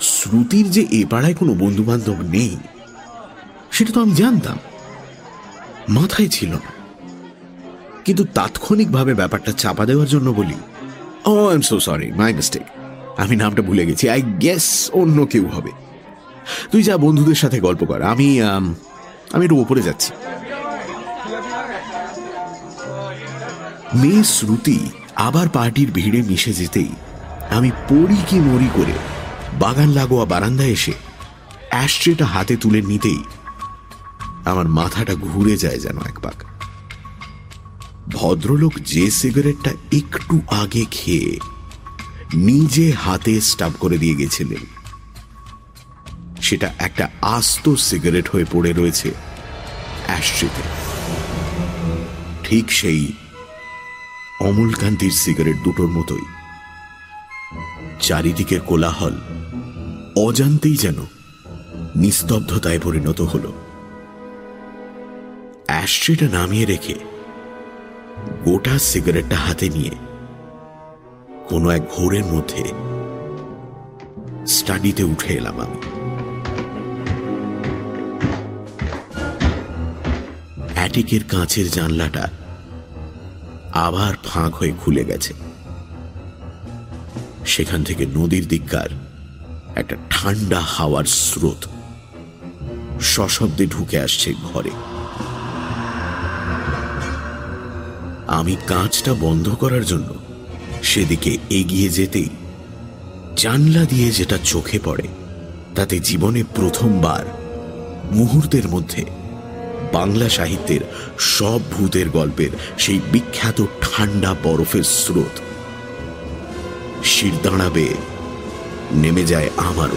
শ্রুতির যে এ পাড়ায় কোনো বন্ধু বান্ধব নেই সেটা তো আমি জানতাম। মাথায় ছিল না। কিন্তু তাৎক্ষণিকভাবে ব্যাপারটা চাপা দেওয়ার জন্য বলি ও am so sorry my mistake আমি নামটা ভুলে গেছি। আই গেস অন্য কেউ হবে। তুই যা বন্ধুদের সাথে গল্প কর আমি আম, একটু ওপরে যাচ্ছি। মেয়ে শ্রুতি আবার পার্টির ভিড়ে মিশে যেতেই আমি পড়ি কি মরি করে বাগান লাগোয়া বারান্দায় এসে অ্যাস্ট্রেটা হাতে তুলে নিতেই আমার মাথাটা ঘুরে যায় যেন এক পাক ভদ্রলোক যে সিগারেটটা একটু আগে খেয়ে নিজে হাতে স্টাব করে দিয়ে গেছিলেন। সেটা একটা আস্ত সিগারেট হয়ে পড়ে রয়েছে অ্যাস্ট্রেতে ঠিক সেই অমলকান্তির সিগারেট দুটোর মতোই। চারিদিকের কোলাহল, অজান্তেই যেন নিস্তব্ধতায় পরিণত হল। অ্যাস্ট্রেটা নামিয়ে রেখে গোটা সিগারেটটা হাতে নিয়ে কোনো এক ঘোরের মধ্যে স্টাডিতে উঠে এলাম আমি। অ্যাটিকের কাঁচের জানলাটা আবার ফাঁক হয়ে খুলে গেছে। সেখান থেকে নদীর দিককার একটা ঠান্ডা হাওয়ার স্রোত সশব্দে ঢুকে আসছে ঘরে। আমি কাঁচটা বন্ধ করার জন্য সেদিকে এগিয়ে যেতেই জানলা দিয়ে যেটা চোখে পড়ে, তাতে জীবনে প্রথমবার মুহূর্তের মধ্যে বাংলা সাহিত্যের সব ভূতের গল্পের সেই বিখ্যাত ঠান্ডা বরফের স্রোত। শির দাঁড়াবে নেমে যায় আমারও।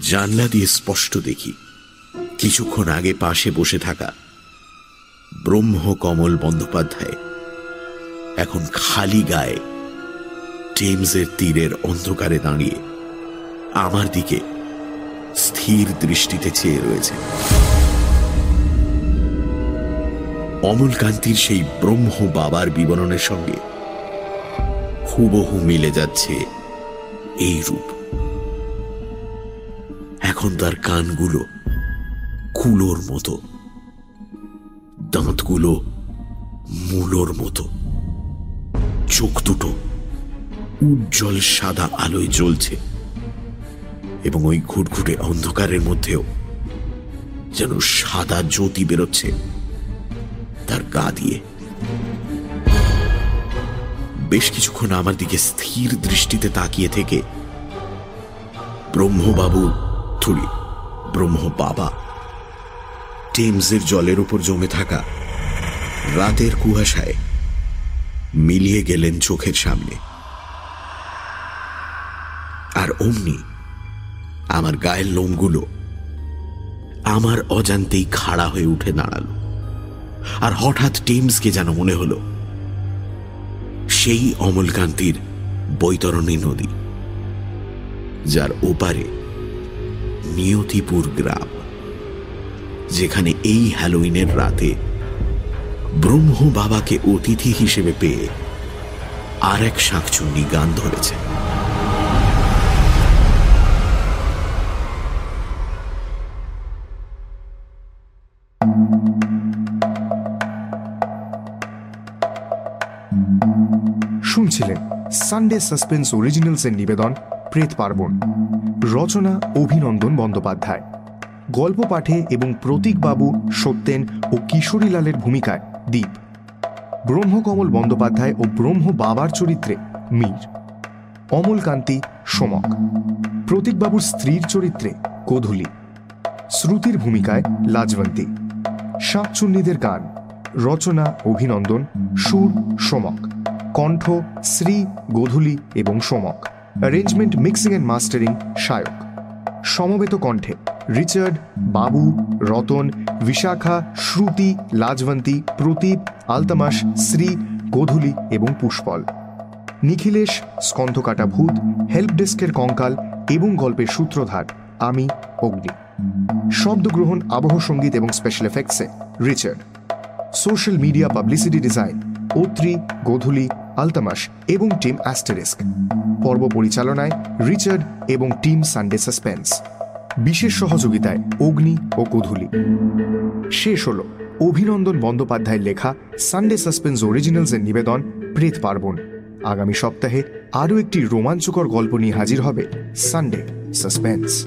জানলা দিয়ে স্পষ্ট দেখি, কিছুক্ষণ আগে পাশে বসে থাকা ব্রহ্মকমল বন্দ্যোপাধ্যায়। এখন খালি গায়ে টেমসের তীরের অন্ধকারে দাঁড়িয়ে আমার দিকে স্থির দৃষ্টিতে চেয়ে রয়েছে। অমলকান্তির সেই ব্রহ্ম বাবার বিবরণের সঙ্গে হুবহু মিলে যাচ্ছে এই রূপ। এখন তার কানগুলো কুলোর মতো। দাঁতগুলো মূলোর মতো। চোখ দুটো উজ্জ্বল সাদা আলোয় জ্বলছে এবং ওই ঘুটঘুটে অন্ধকারের মধ্যেও যেন সাদা জ্যোতি বেরোচ্ছে তার গা দিয়ে। বেশ কিছুক্ষণ আমার দিকে স্থির দৃষ্টিতে তাকিয়ে থেকে ব্রহ্মবাবু থুড়ি ব্রহ্ম বাবা টেমসের জলের উপর জমে থাকা রাতের কুয়াশায় মিলিয়ে গেলেন চোখের সামনে। আর অমনি আমার গায়ের লোমগুলো আমার অজান্তেই খাড়া হয়ে উঠে দাঁড়াল। আর হঠাৎ টিমসকে যেন মনে হলো, সেই অমলকান্তির বৈতরণী নদী, যার ওপারে নিয়তিপুর গ্রাম। যেখানে এই হ্যালোইনের রাতে ব্রহ্ম বাবাকে অতিথি হিসেবে পেয়ে আর এক শাঁকচুন্নি গান ধরেছে। শুনছিলেন সানডে সাসপেন্স অরিজিনালসের নিবেদন, প্রেত পার্বণ। রচনা অভিনন্দন বন্দ্যোপাধ্যায়। গল্প পাঠে এবং প্রতীকবাবু সত্যেন ও কিশোরীলালের ভূমিকায় দ্বীপ ব্রহ্মকমল বন্দ্যোপাধ্যায় ও ব্রহ্ম বাবার চরিত্রে মীর। অমলকান্তি, সমক। প্রতীকবাবুর স্ত্রীর চরিত্রে গোধূলি শ্রুতির ভূমিকায় লাজবন্তী। শাঁকচুন্নিদের গান, রচনা, অভিনন্দন, সুর, সমক। কণ্ঠ, শ্রী, গোধূলি এবং সমক। Arrangement mixing and mastering Sayak. সমবেত কণ্ঠে রিচার্ড, বাবু, রতন, বিশাখা, শ্রুতি, লাজবন্তী প্রদীপ আলতামাস, শ্রী, গোধূলি এবং পুষ্পল। নিখিলেশ, স্কন্ধকাটা ভূত হেল্প ডেস্কের কঙ্কাল এবং গল্পের সূত্রধার, আমি, অগ্নি। শব্দগ্রহণ, আবহ সংগীত এবং special এফেক্টসে Richard. Social media publicity design ওত্রি Godhuli Altamas এবং টিম অ্যাস্টেরিস্ক। পর্ব পরিচালনায় রিচার্ড এবং টিম সানডে সাসপেন্স। বিশেষ সহযোগিতায় অগ্নি ও গোধূলি শেষ হল অভিনন্দন বন্দ্যোপাধ্যায়ের লেখা সানডে সাসপেন্স অরিজিনালসের নিবেদন প্রেত পার্বণ। আগামী সপ্তাহে আরও একটি রোমাঞ্চকর গল্প নিয়ে হাজির হবে সানডে সাসপেন্স।